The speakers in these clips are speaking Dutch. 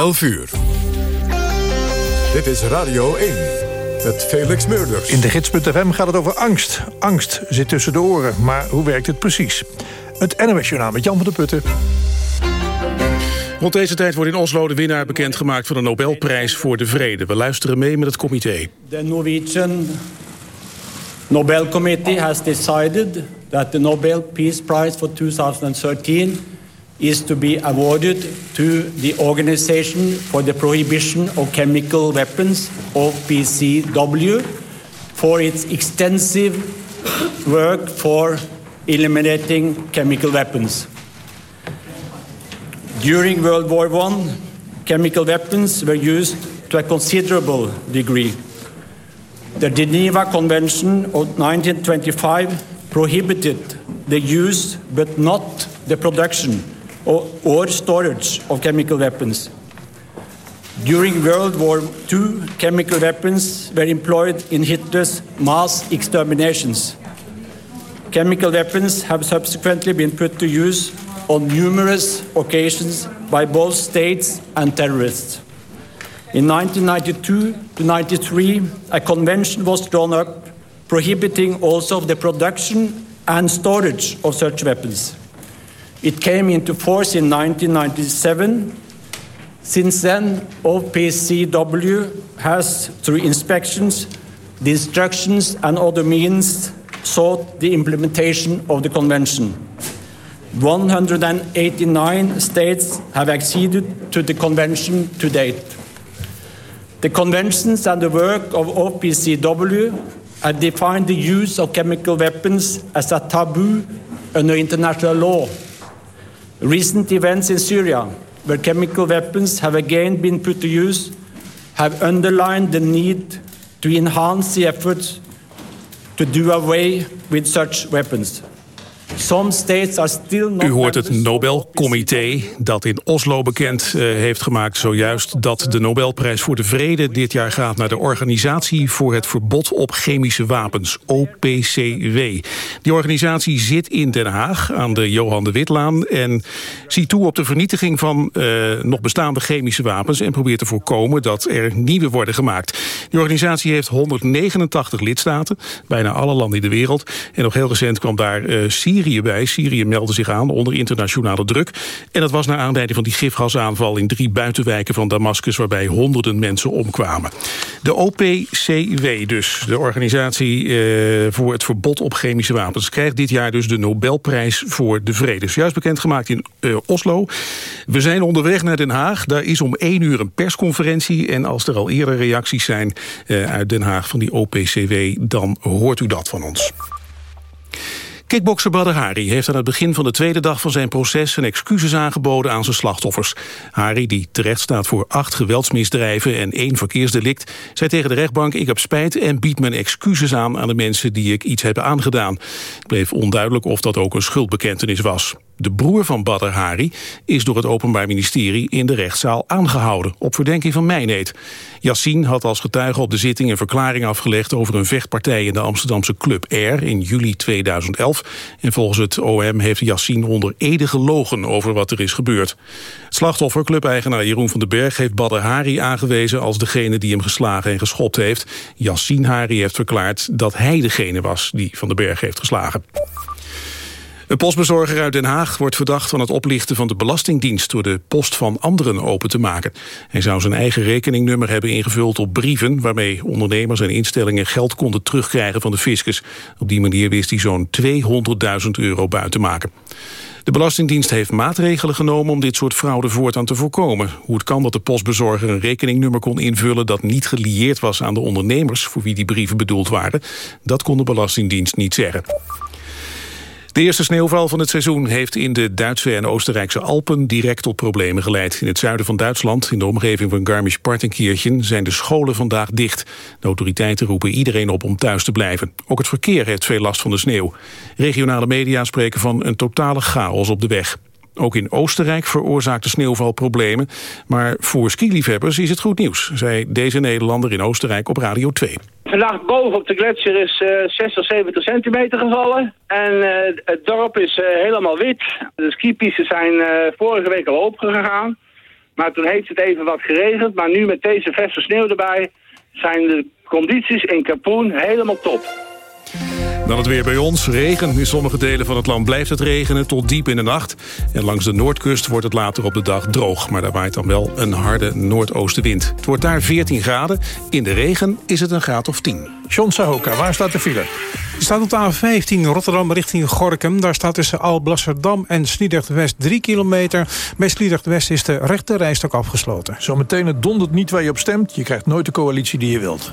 11 uur. Dit is Radio 1 met Felix Meurders. In de gids.fm gaat het over angst. Angst zit tussen de oren, maar hoe werkt het precies? Het NOS Journaal met Jan van der Putten. Rond deze tijd wordt in Oslo de winnaar bekendgemaakt van de Nobelprijs voor de Vrede. We luisteren mee met het comité. The Norwegian Nobel Committee has decided that the Nobel Peace Prize for 2013 is to be awarded to the Organization for the Prohibition of Chemical Weapons, OPCW, for its extensive work for eliminating chemical weapons. During World War I, chemical weapons were used to a considerable degree. The Geneva Convention of 1925 prohibited the use but not the production or, or storage of chemical weapons. During World War II, chemical weapons were employed in Hitler's mass exterminations. Chemical weapons have subsequently been put to use on numerous occasions by both states and terrorists. In 1992 to 93, a convention was drawn up prohibiting also the production and storage of such weapons. It came into force in 1997. Since then, OPCW has, through inspections, destructions, and other means, sought the implementation of the convention. 189 states have acceded to the convention to date. The conventions and the work of OPCW have defined the use of chemical weapons as a taboo under international law. Recent events in Syria, where chemical weapons have again been put to use, have underlined the need to enhance the efforts to do away with such weapons. U hoort het Nobelcomité dat in Oslo bekend uh, heeft gemaakt zojuist... dat de Nobelprijs voor de Vrede dit jaar gaat naar de Organisatie voor het Verbod op Chemische Wapens, OPCW. Die organisatie zit in Den Haag aan de Johan de Witlaan... en ziet toe op de vernietiging van uh, nog bestaande chemische wapens... en probeert te voorkomen dat er nieuwe worden gemaakt. Die organisatie heeft 189 lidstaten, bijna alle landen in de wereld. En nog heel recent kwam daar uh, Syrië bij. Syrië meldde zich aan onder internationale druk. En dat was naar aanleiding van die gifgasaanval in drie buitenwijken van Damascus... waarbij honderden mensen omkwamen. De OPCW dus, de organisatie uh, voor het verbod op chemische wapens... krijgt dit jaar dus de Nobelprijs voor de Vrede. Is juist bekendgemaakt in uh, Oslo. We zijn onderweg naar Den Haag. Daar is om één uur een persconferentie. En als er al eerder reacties zijn uh, uit Den Haag van die OPCW... dan hoort u dat van ons. Kickbokser Badr Hari heeft aan het begin van de tweede dag van zijn proces zijn excuses aangeboden aan zijn slachtoffers. Hari, die terecht staat voor acht geweldsmisdrijven en één verkeersdelict, zei tegen de rechtbank ik heb spijt en bied mijn excuses aan aan de mensen die ik iets heb aangedaan. Het bleef onduidelijk of dat ook een schuldbekentenis was. De broer van Badr Hari is door het Openbaar Ministerie in de rechtszaal aangehouden op verdenking van mijneet. Yassine had als getuige op de zitting een verklaring afgelegd over een vechtpartij in de Amsterdamse Club Air in juli 2011. En volgens het OM heeft Yassine onder ede gelogen over wat er is gebeurd. Slachtoffer, clubeigenaar Jeroen van den Berg, heeft Badr Hari aangewezen als degene die hem geslagen en geschopt heeft. Yassine Hari heeft verklaard dat hij degene was die van den Berg heeft geslagen. Een postbezorger uit Den Haag wordt verdacht van het oplichten van de Belastingdienst door de post van anderen open te maken. Hij zou zijn eigen rekeningnummer hebben ingevuld op brieven waarmee ondernemers en instellingen geld konden terugkrijgen van de fiscus. Op die manier wist hij zo'n 200.000 euro buiten te maken. De Belastingdienst heeft maatregelen genomen om dit soort fraude voortaan te voorkomen. Hoe het kan dat de postbezorger een rekeningnummer kon invullen dat niet gelieerd was aan de ondernemers voor wie die brieven bedoeld waren, dat kon de Belastingdienst niet zeggen. De eerste sneeuwval van het seizoen heeft in de Duitse en Oostenrijkse Alpen direct tot problemen geleid. In het zuiden van Duitsland, in de omgeving van Garmisch-Partenkirchen, zijn de scholen vandaag dicht. De autoriteiten roepen iedereen op om thuis te blijven. Ook het verkeer heeft veel last van de sneeuw. Regionale media spreken van een totale chaos op de weg. Ook in Oostenrijk veroorzaakt de sneeuwval problemen. Maar voor skiliefhebbers is het goed nieuws, zei deze Nederlander in Oostenrijk op Radio 2. Vandaag boven op de gletsjer is uh, 60, 70 centimeter gevallen. En uh, het dorp is uh, helemaal wit. De skipistes zijn vorige week al opengegaan. Maar toen heeft het even wat geregend. Maar nu met deze verse sneeuw erbij zijn de condities in Kapoen helemaal top. Dan het weer bij ons. Regen. In sommige delen van het land blijft het regenen tot diep in de nacht. En langs de noordkust wordt het later op de dag droog. Maar daar waait dan wel een harde noordoostenwind. Het wordt daar 14 graden. In de regen is het een graad of 10. John Sahoka, waar staat de file? Er staat op de A15 Rotterdam richting Gorkum. Daar staat tussen Alblasserdam en Sliedrecht-West 3 kilometer. Bij Sliedrecht-West is de rechte rijstok afgesloten. Zometeen het dondert niet waar je op stemt. Je krijgt nooit de coalitie die je wilt.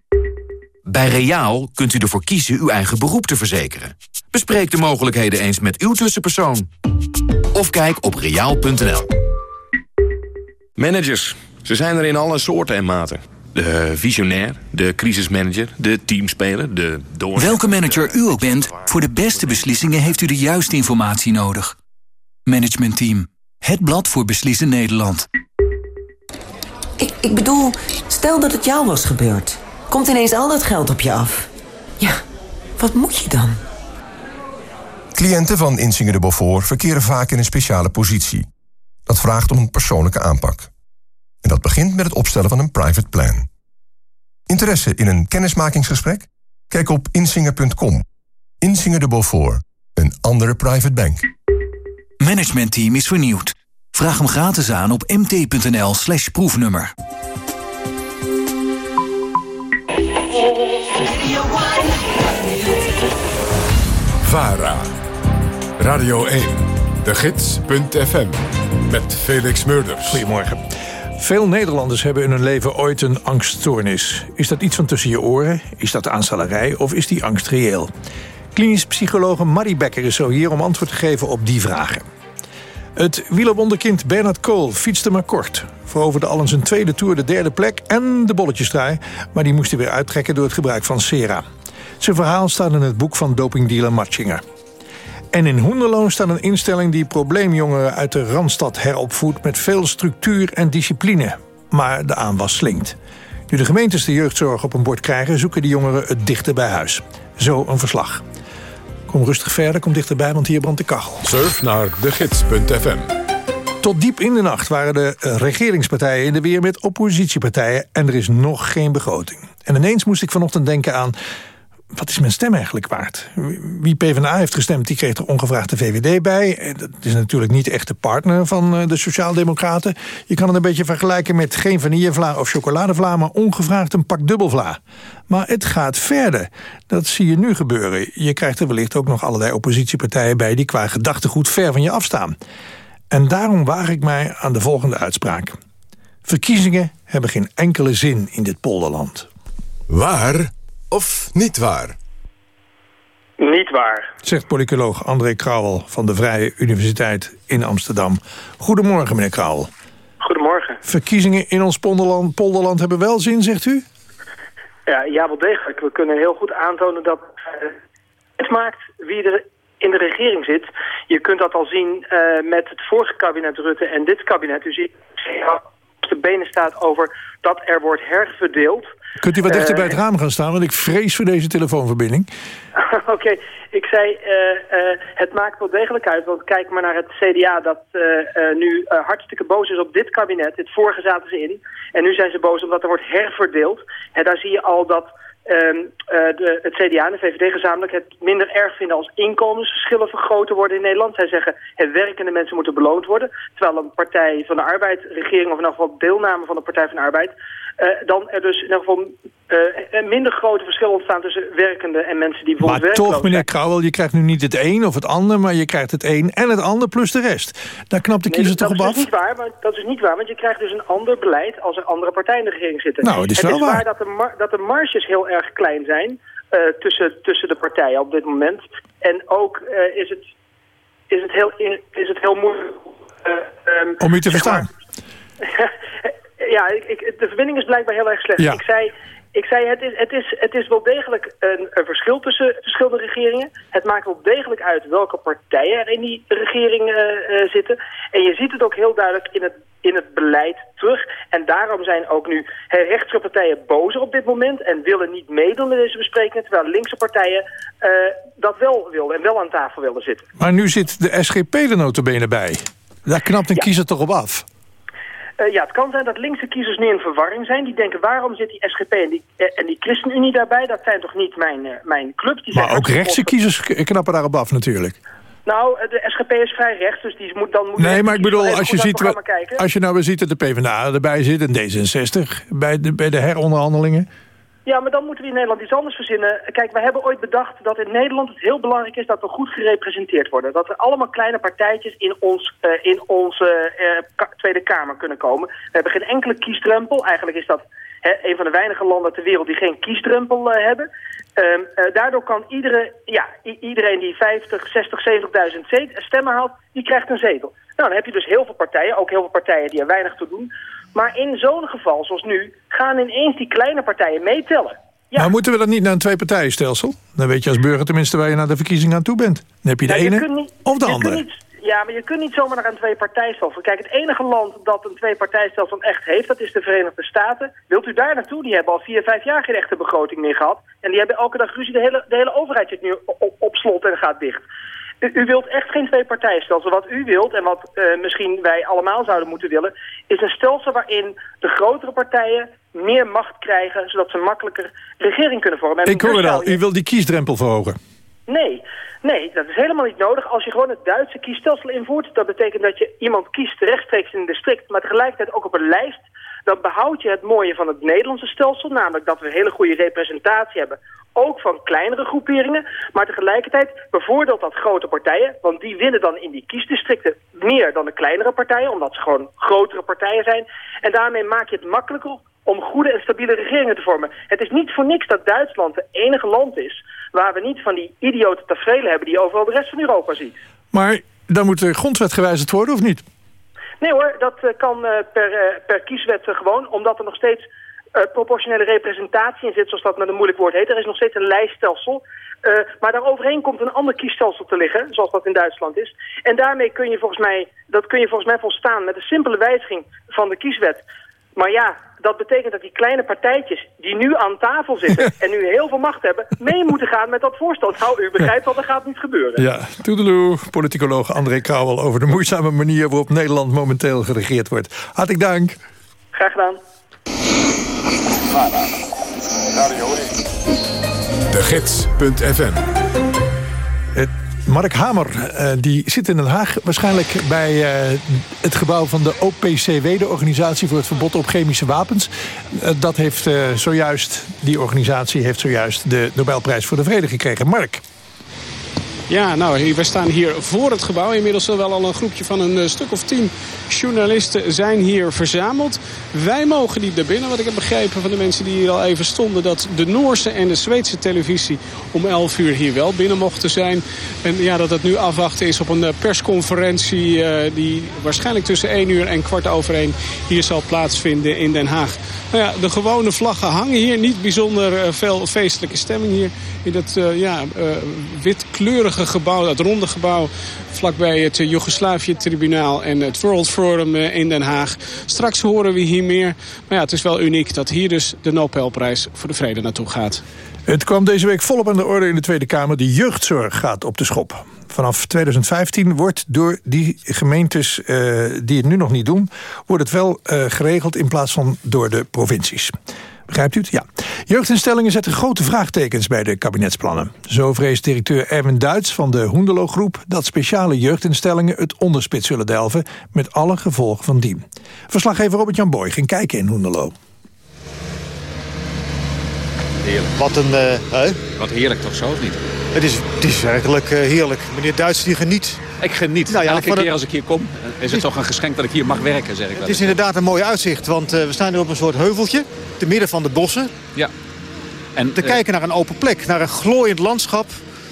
Bij Reaal kunt u ervoor kiezen uw eigen beroep te verzekeren. Bespreek de mogelijkheden eens met uw tussenpersoon. Of kijk op reaal.nl. Managers, ze zijn er in alle soorten en maten. De visionair, de crisismanager, de teamspeler, de door... Welke manager u ook bent, voor de beste beslissingen heeft u de juiste informatie nodig. Management Team, het blad voor beslissen Nederland. Ik, ik bedoel, stel dat het jou was gebeurd. Komt ineens al dat geld op je af. Ja, wat moet je dan? Cliënten van Insinger de Beaufort verkeren vaak in een speciale positie. Dat vraagt om een persoonlijke aanpak. En dat begint met het opstellen van een private plan. Interesse in een kennismakingsgesprek? Kijk op insinger.com. Insinger de Beaufort, een andere private bank. Management Team is vernieuwd. Vraag hem gratis aan op mt.nl slash proefnummer. VARA. Radio 1. De Gids.fm. Met Felix Murders. Goedemorgen. Veel Nederlanders hebben in hun leven ooit een angststoornis. Is dat iets van tussen je oren? Is dat aanstellerij of is die angst reëel? Klinisch psycholoog Marie Becker is zo hier om antwoord te geven op die vragen. Het wielerwonderkind Bernard Kool fietste maar kort. Veroverde al in zijn tweede tour de derde plek en de bolletjesdraai... maar die moest hij weer uittrekken door het gebruik van Sera. Zijn verhaal staat in het boek van dopingdealer Matschinger. En in Hoenderloo staat een instelling die probleemjongeren uit de Randstad heropvoedt... met veel structuur en discipline. Maar de aanwas slinkt. Nu de gemeentes de jeugdzorg op een bord krijgen... zoeken die jongeren het dichter bij huis. Zo een verslag. Kom rustig verder, kom dichterbij, want hier brandt de kachel. Surf naar degids.fm. Tot diep in de nacht waren de regeringspartijen in de weer met oppositiepartijen... en er is nog geen begroting. En ineens moest ik vanochtend denken aan wat is mijn stem eigenlijk waard? Wie PvdA heeft gestemd, die kreeg er ongevraagd de VVD bij. Dat is natuurlijk niet echt de partner van eh, de Sociaaldemocraten. Je kan het een beetje vergelijken met geen vanillevla of chocoladevla... maar ongevraagd een pak dubbelvla. Maar het gaat verder. Dat zie je nu gebeuren. Je krijgt er wellicht ook nog allerlei oppositiepartijen bij... die qua gedachtegoed ver van je afstaan. En daarom waag ik mij aan de volgende uitspraak. Verkiezingen hebben geen enkele zin in dit polderland. Waar of niet waar? Niet waar. Zegt politicoloog André Krauwel van de Vrije Universiteit in Amsterdam. Goedemorgen, meneer Krauwel. Goedemorgen. Verkiezingen in ons polderland, polderland hebben wel zin, zegt u? Ja, ja, wel degelijk. We kunnen heel goed aantonen dat het maakt wie er in de regering zit. Je kunt dat al zien uh, met het vorige kabinet Rutte en dit kabinet. U ziet de benen staat over dat er wordt herverdeeld. Kunt u wat dichter bij het raam gaan staan, want ik vrees voor deze telefoonverbinding. Oké, ik zei, uh, uh, het maakt wel degelijk uit, want kijk maar naar het CDA dat nu hartstikke boos is op dit kabinet. Het vorige zaten ze in en nu zijn ze boos omdat er wordt herverdeeld. En daar zie je al dat de, het CDA en de VVD gezamenlijk het minder erg vinden als inkomensverschillen vergroten worden in Nederland. Zij zeggen het werkende mensen moeten beloond worden. Terwijl een partij van de arbeid, regering of in geval deelname van de Partij van de Arbeid dan er dus in ieder geval een minder grote verschil ontstaan tussen werkenden en mensen die bijvoorbeeld Maar toch, meneer Krauwel, je krijgt nu niet het een of het ander... maar je krijgt het een en het ander plus de rest. Daar knapt de Nee, kiezer dat, toch dat op is af? dus niet waar, want, dat is niet waar, want je krijgt dus een ander beleid als er andere partijen in de regering zitten. Nou, het is wel waar. dat de, mar- dat de marges heel erg klein zijn eh, tussen, tussen de partijen op dit moment. En ook eh, is, het, is, het heel, is het heel moeilijk... eh, ehm, Om u te maar- verstaan. ja, ik, ik, de verbinding is blijkbaar heel erg slecht. Ja. Ik zei, ik zei het, is, het, is, het is wel degelijk een, een verschil tussen verschillende regeringen. Het maakt wel degelijk uit welke partijen er in die regering eh, eh, zitten. En je ziet het ook heel duidelijk in het, in het beleid terug. En daarom zijn ook nu rechtse partijen bozer op dit moment... en willen niet meedoen met deze besprekingen... terwijl linkse partijen eh, dat wel wilden en wel aan tafel wilden zitten. Maar nu zit de SGP er notabene bij. Daar knapt een kiezer toch op af? Eh, ja, het kan zijn dat linkse kiezers nu in verwarring zijn. Die denken, waarom zit die SGP en die, eh, en die ChristenUnie daarbij? Dat zijn toch niet mijn, eh, mijn? Die zijn Maar ook rechtse kiezers knappen daarop af natuurlijk. Nou, de SGP is vrij rechts, dus die moet dan... Moet Nee, maar ik bedoel, als je, ziet, wat, als je nou weer ziet dat de PvdA erbij zit... en D66 bij de, bij de heronderhandelingen... Ja, maar dan moeten we in Nederland iets anders verzinnen. Kijk, we hebben ooit bedacht dat in Nederland het heel belangrijk is dat we goed gerepresenteerd worden. Dat er allemaal kleine partijtjes in, ons, eh, in onze eh, Tweede Kamer kunnen komen. We hebben geen enkele kiesdrempel. Eigenlijk is dat een van de weinige landen ter wereld die geen kiesdrempel eh, hebben. Ehm, eh, daardoor kan iedere, ja, iedereen die 50, 60, 70.000 zet- stemmen haalt, die krijgt een zetel. Nou, dan heb je dus heel veel partijen, ook heel veel partijen die er weinig toe doen. Maar in zo'n geval, zoals nu, gaan ineens die kleine partijen meetellen. Maar moeten we dan niet naar een twee-partijenstelsel? Dan weet je als burger tenminste waar je naar de verkiezingen aan toe bent. Dan heb je de Ja, ene niet- of de andere. niet- ja, maar je kunt niet zomaar naar een twee-partijstelsel. Kijk, het enige land dat een twee-partijstelsel echt heeft, dat is de Verenigde Staten. Wilt u daar naartoe? Die hebben al vier, vijf jaar geen echte begroting meer gehad. En die hebben elke dag ruzie. De hele, de hele overheid zit nu op, op slot en gaat dicht. U, u wilt echt geen twee-partijstelsel. Wat u wilt, en wat eh, misschien wij allemaal zouden moeten willen... is een stelsel waarin de grotere partijen meer macht krijgen... zodat ze makkelijker regering kunnen vormen. En Ik hoor dus het zou al, u wil die kiesdrempel verhogen. Nee, nee, dat is helemaal niet nodig. Als je gewoon het Duitse kiesstelsel invoert, dat betekent dat je iemand kiest rechtstreeks in een district, maar tegelijkertijd ook op een lijst, dan behoud je het mooie van het Nederlandse stelsel, namelijk dat we een hele goede representatie hebben, ook van kleinere groeperingen, maar tegelijkertijd bevordert dat grote partijen, want die winnen dan in die kiesdistricten meer dan de kleinere partijen, omdat ze gewoon grotere partijen zijn. En daarmee maak je het makkelijker om goede en stabiele regeringen te vormen. Het is niet voor niks dat Duitsland het enige land is waar we niet van die idiote tafereelen hebben die overal de rest van Europa ziet. Maar dan moet de grondwet gewijzigd worden of niet? Nee hoor, dat eh, kan eh, per, eh, per kieswet gewoon, omdat er nog steeds proportionele representatie in zit, zoals dat met een moeilijk woord heet. Er is nog steeds een lijststelsel, eh, maar daaroverheen komt een ander kiesstelsel te liggen, zoals dat in Duitsland is. En daarmee kun je volgens mij, dat kun je volgens mij volstaan met een simpele wijziging van de kieswet. Maar ja, dat betekent dat die kleine partijtjes die nu aan tafel zitten en nu heel veel macht hebben, mee moeten gaan met dat voorstel. Nou, u begrijpt dat, dat gaat niet gebeuren. Ja, toedeloe, politicoloog André Krauwel... over de moeizame manier waarop Nederland momenteel geregeerd wordt. Hartelijk dank. Graag gedaan. De Gids.fm Mark Hamer eh, die zit in Den Haag. Waarschijnlijk bij eh, het gebouw van de OPCW... de Organisatie voor het Verbod op Chemische Wapens. Eh, dat heeft zojuist, die organisatie heeft zojuist... de Nobelprijs voor de Vrede gekregen. Mark. Ja, nou, we staan hier voor het gebouw. Inmiddels wel al een groepje van een eh, stuk of tien journalisten zijn hier verzameld. Wij mogen niet naar binnen, wat ik heb begrepen van de mensen die hier al even stonden... dat de Noorse en de Zweedse televisie om 11 uur hier wel binnen mochten zijn. En ja, dat het nu afwachten is op een eh, persconferentie... eh, die waarschijnlijk tussen 1 uur en kwart over 1 hier zal plaatsvinden in Den Haag. Nou ja, de gewone vlaggen hangen hier. Niet bijzonder veel feestelijke stemming hier in dat ja, witkleurige gebouw, dat ronde gebouw vlakbij het Joegoslavië-tribunaal en het World Forum eh, in Den Haag. Straks horen we hier meer. Maar ja, het is wel uniek dat hier dus de Nobelprijs voor de Vrede naartoe gaat. Het kwam deze week volop aan de orde in de Tweede Kamer. De jeugdzorg gaat op de schop. Vanaf 2015 wordt door die gemeentes eh, die het nu nog niet doen... wordt het wel eh, geregeld in plaats van door de provincies. Begrijpt u het? Ja. Jeugdinstellingen zetten grote vraagtekens bij de kabinetsplannen. Zo vreest directeur Erwin Duits van de Hoendelo Groep... dat speciale jeugdinstellingen het onderspit zullen delven... met alle gevolgen van dien. Verslaggever Robert-Jan Boy ging kijken in Hoendelo. Heerlijk. Wat een... eh, hè? Wat heerlijk toch zo, of niet? Het is, het is werkelijk eh, heerlijk. Meneer Duits, die geniet. Ik geniet. Nou ja, Elke keer als ik hier kom, eh, is het toch een geschenk dat ik hier mag werken, zeg ik wel Het is inderdaad een mooi uitzicht, want we staan nu op een soort heuveltje. Te midden van de bossen. Ja. En, te kijken naar een open plek, naar een glooiend landschap.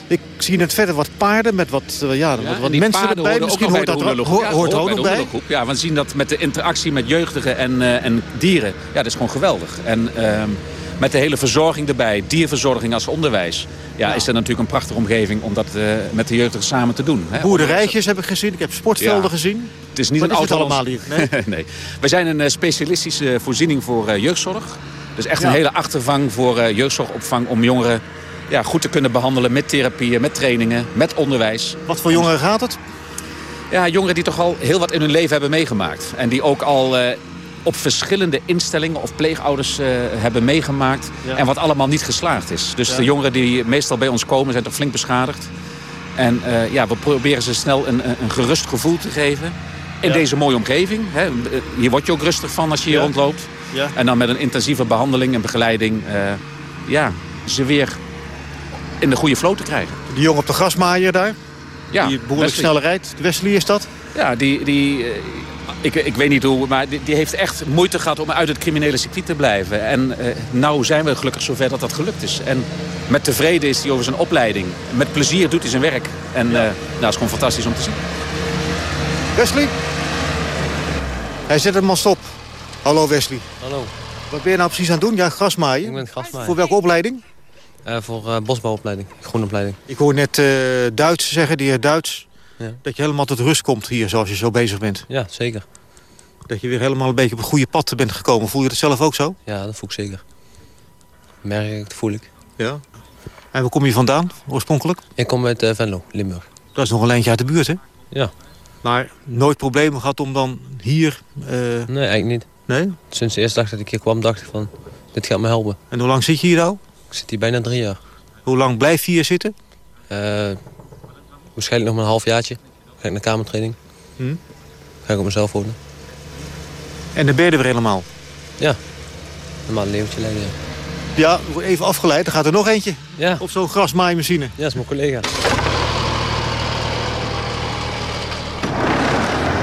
Ik zie in het verder wat paarden met wat, ja, wat, mensen erbij. ook Misschien hoort dat hoort, hoort ook bij nog de bij. Ja, we zien dat met de interactie met jeugdigen en, en dieren. Ja, dat is gewoon geweldig. En ehm, met de hele verzorging erbij, dierverzorging als onderwijs. Ja, is dat natuurlijk een prachtige omgeving om dat eh, met de jeugdigen samen te doen. Hè. Boerderijtjes heb ik gezien, ik heb sportvelden Ja. gezien. Het is niet Wat een is allemaal hier? Nee? nee. We zijn een eh, specialistische voorziening voor eh, jeugdzorg. Dus echt Ja. een hele achtervang voor eh, jeugdzorgopvang om jongeren ja, goed te kunnen behandelen met therapieën, met trainingen, met onderwijs. Wat voor jongeren gaat het? Ja, jongeren die toch al heel wat in hun leven hebben meegemaakt. En die ook al eh, op verschillende instellingen of pleegouders eh, hebben meegemaakt. Ja. En wat allemaal niet geslaagd is. Dus Ja. de jongeren die meestal bij ons komen zijn toch flink beschadigd. En eh, ja, we proberen ze snel een, een gerust gevoel te geven. In Ja. deze mooie omgeving. Hè. Hier word je ook rustig van als je hier Ja. rondloopt. Ja. En dan met een intensieve behandeling en begeleiding... eh, ja, ze weer in de goede flow te krijgen. Die jongen op de grasmaaier daar, Ja, die behoorlijk Wesley. snelle rijdt. Wesley is dat? Ja, die, die, eh, ik, ik weet niet hoe, maar die, die heeft echt moeite gehad om uit het criminele circuit te blijven. En eh, nou zijn we gelukkig zover dat dat gelukt is. En met tevreden is hij over zijn opleiding. Met plezier doet hij zijn werk. En eh, nou, dat is gewoon fantastisch om te zien. Wesley? Hij zet hem al stop. Hallo Wesley. Hallo. Wat ben je nou precies aan het doen? Ja, grasmaaien. Ik ben het grasmaaier. Voor welke opleiding? Eh, voor eh, bosbouwopleiding, groenopleiding. Ik hoor net eh, Duits zeggen, die heer Duits. Ja. Dat je helemaal tot rust komt hier, zoals je zo bezig bent. Ja, zeker. Dat je weer helemaal een beetje op het goede pad bent gekomen. Voel je dat zelf ook zo? Ja, dat voel ik zeker. Merk ik, dat voel ik. Ja. En waar kom je vandaan, oorspronkelijk? Ik kom uit eh, Venlo, Limburg. Dat is nog een lijntje uit de buurt, hè? Ja. Maar nooit problemen gehad om dan hier... eh, Nee, eigenlijk niet. Nee? Sinds de eerste dag dat ik hier kwam, dacht ik van, dit gaat me helpen. En hoe lang zit je hier nou? Ik zit hier bijna drie jaar. Hoe lang blijf je hier zitten? Eh, waarschijnlijk nog maar een halfjaartje. Ga ik naar kamertraining. Hm. Ga ik op mezelf wonen. En dan ben je er weer helemaal. Ja. Normaal een leventje leiden, ja. Ja, even afgeleid. Er gaat er nog eentje. Ja. Op zo'n grasmaaimachine. Ja, dat is mijn collega.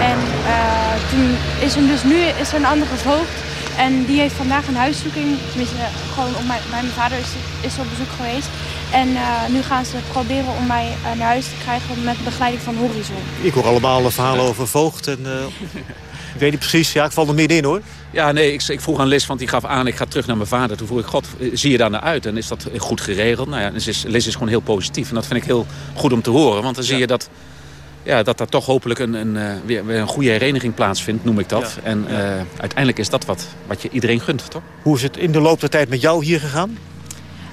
En eh, toen is er dus nu is er een ander gevolgd. En die heeft vandaag een huiszoeking. Tenminste, eh, gewoon om mij, bij mijn vader is, is op bezoek geweest. En eh, nu gaan ze proberen om mij eh, naar huis te krijgen met begeleiding van Horizon. Ik hoor allemaal eh, verhalen over voogd. En, eh, ik weet niet precies. Ja, ik val er middenin hoor. Ja, nee, ik, ik vroeg aan Liz, want die gaf aan, ik ga terug naar mijn vader. Toen vroeg ik, god, zie je daar naar uit? En is dat goed geregeld? Nou ja, Liz is, Liz is gewoon heel positief. En dat vind ik heel goed om te horen. Want dan zie je dat, ja, dat er toch hopelijk een, een, eh, weer, weer een goede hereniging plaatsvindt, noem ik dat. Ja. En eh, uiteindelijk is dat wat, wat je iedereen gunt, toch? Hoe is het in de loop der tijd met jou hier gegaan?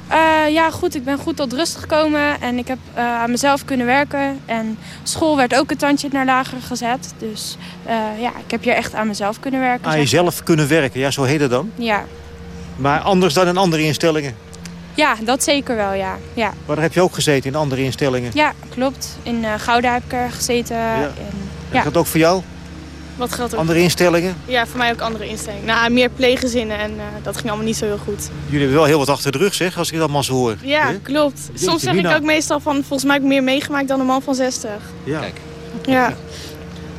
Eh, ja, goed. Ik ben goed tot rust gekomen. En ik heb eh, aan mezelf kunnen werken. En school werd ook een tandje naar lager gezet. Dus eh, ja, ik heb hier echt aan mezelf kunnen werken. Aan jezelf kunnen werken. Ja, zo heet het dan. Ja. Maar anders dan in andere instellingen. ja, dat zeker wel, ja. Ja, Maar daar heb je ook gezeten in andere instellingen. ja klopt. In Gouda heb ik er gezeten. En, Ja. Is dat ook voor jou? Wat geldt ook? Andere instellingen? Ja, voor mij ook andere instellingen. Nou, meer pleeggezinnen en eh, dat ging allemaal niet zo heel goed. Jullie hebben wel heel wat achter de rug, zeg, als ik het allemaal zo hoor. Ja, klopt. Jeetje, Soms zeg ik ook meestal van, volgens mij heb ik meer meegemaakt dan een man van 60. Ja. Kijk. Ja.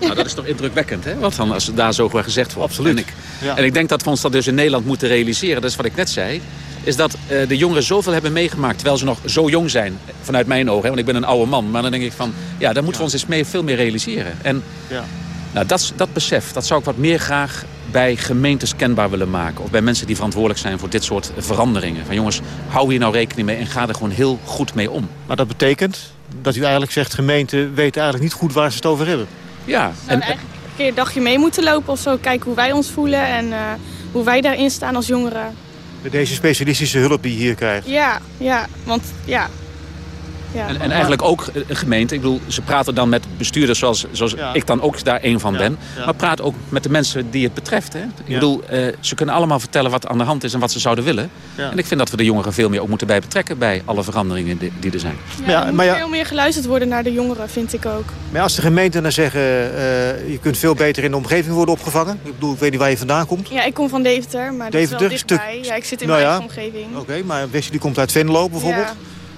Nou, dat is toch indrukwekkend, hè? Wat dan als daar zo over gezegd wordt. Absoluut. En ik, Ja. en ik denk dat we ons dat dus in Nederland moeten realiseren. Dat is wat ik net zei. Is dat eh, de jongeren zoveel hebben meegemaakt terwijl ze nog zo jong zijn. Vanuit mijn ogen, hè, want ik ben een oude man. Maar dan denk ik van, ja, daar moeten we ons eens mee, veel meer realiseren. En Ja. Nou, dat, dat besef, dat zou ik wat meer graag bij gemeentes kenbaar willen maken. Of bij mensen die verantwoordelijk zijn voor dit soort veranderingen. Van jongens, hou hier nou rekening mee en ga er gewoon heel goed mee om. Maar dat betekent dat u eigenlijk zegt... gemeenten weten eigenlijk niet goed waar ze het over hebben. Ja, Zouden eigenlijk een keer een dagje mee moeten lopen of zo. Kijken hoe wij ons voelen en eh, hoe wij daarin staan als jongeren. Met deze specialistische hulp die je hier krijgt. Ja, ja, want ja. Ja. En, en eigenlijk ook een gemeente. Ik bedoel, ze praten dan met bestuurders zoals, zoals ik dan ook daar één van ben. Maar praat ook met de mensen die het betreft. Hè? Ik bedoel, eh, ze kunnen allemaal vertellen wat aan de hand is en wat ze zouden willen. Ja. En ik vind dat we de jongeren veel meer ook moeten bij betrekken bij alle veranderingen die, die er zijn. Ja, er moet veel meer geluisterd worden naar de jongeren, vind ik ook. Maar als de gemeenten dan zeggen, eh, je kunt veel beter in de omgeving worden opgevangen. Ik bedoel, ik weet niet waar je vandaan komt. Ja, ik kom van Deventer, maar dat Deventer, is wel dichtbij. stuk- Ja, ik zit in Nou mijn omgeving. Oké, maar Wesley komt uit Venlo bijvoorbeeld.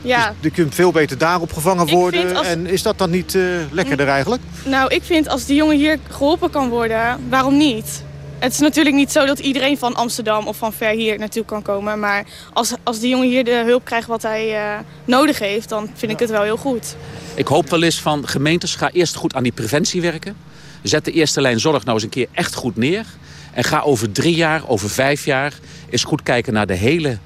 Ja. Ja, Je kunt veel beter daar opgevangen Ik worden. als- En is dat dan niet eh, lekkerder eigenlijk? nou, ik vind als die jongen hier geholpen kan worden, waarom niet? Het is natuurlijk niet zo dat iedereen van Amsterdam of van ver hier naartoe kan komen. Maar als, als die jongen hier de hulp krijgt wat hij eh, nodig heeft, dan vind ik het wel heel goed. Ik hoop wel eens van gemeentes, ga eerst goed aan die preventie werken. Zet de eerste lijn zorg nou eens een keer echt goed neer. En ga over drie jaar, over vijf jaar... eens goed kijken naar de hele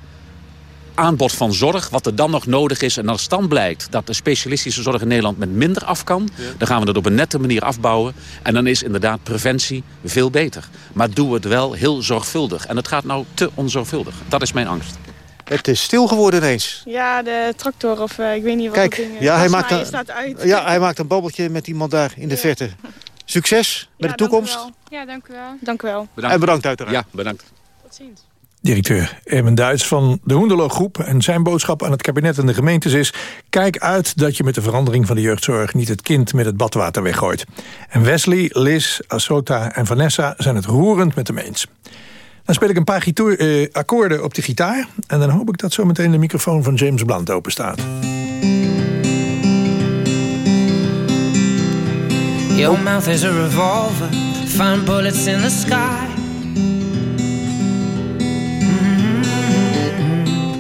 aanbod van zorg. Wat er dan nog nodig is. En als dan blijkt dat de specialistische zorg in Nederland met minder af kan... dan gaan we dat op een nette manier afbouwen. En dan is inderdaad preventie veel beter. Maar doe het wel heel zorgvuldig. En het gaat nou te onzorgvuldig. Dat is mijn angst. Het is stil geworden ineens. Ja, de tractor of eh, ik weet niet wat Kijk, ding ja, hij maakt, een, staat uit. ja, hij maakt een babbeltje met iemand daar in de verte. Succes met Ja, de toekomst. Dank. Ja, dank u wel. Dank u wel. En bedankt uiteraard. Ja, bedankt. Tot ziens. Directeur Erwin Duits van de Hoendelo Groep. En zijn boodschap aan het kabinet en de gemeentes is... kijk uit dat je met de verandering van de jeugdzorg... niet het kind met het badwater weggooit. En Wesley, Liz, Asota en Vanessa zijn het roerend met hem eens. Dan speel ik een paar eh, akkoorden op de gitaar... en dan hoop ik dat zometeen de microfoon van James Blunt open staat. Your mouth is a revolver, find bullets in the sky.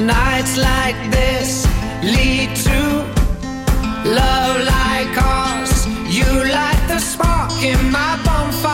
Nights like this lead to love like ours. You light the spark in my bonfire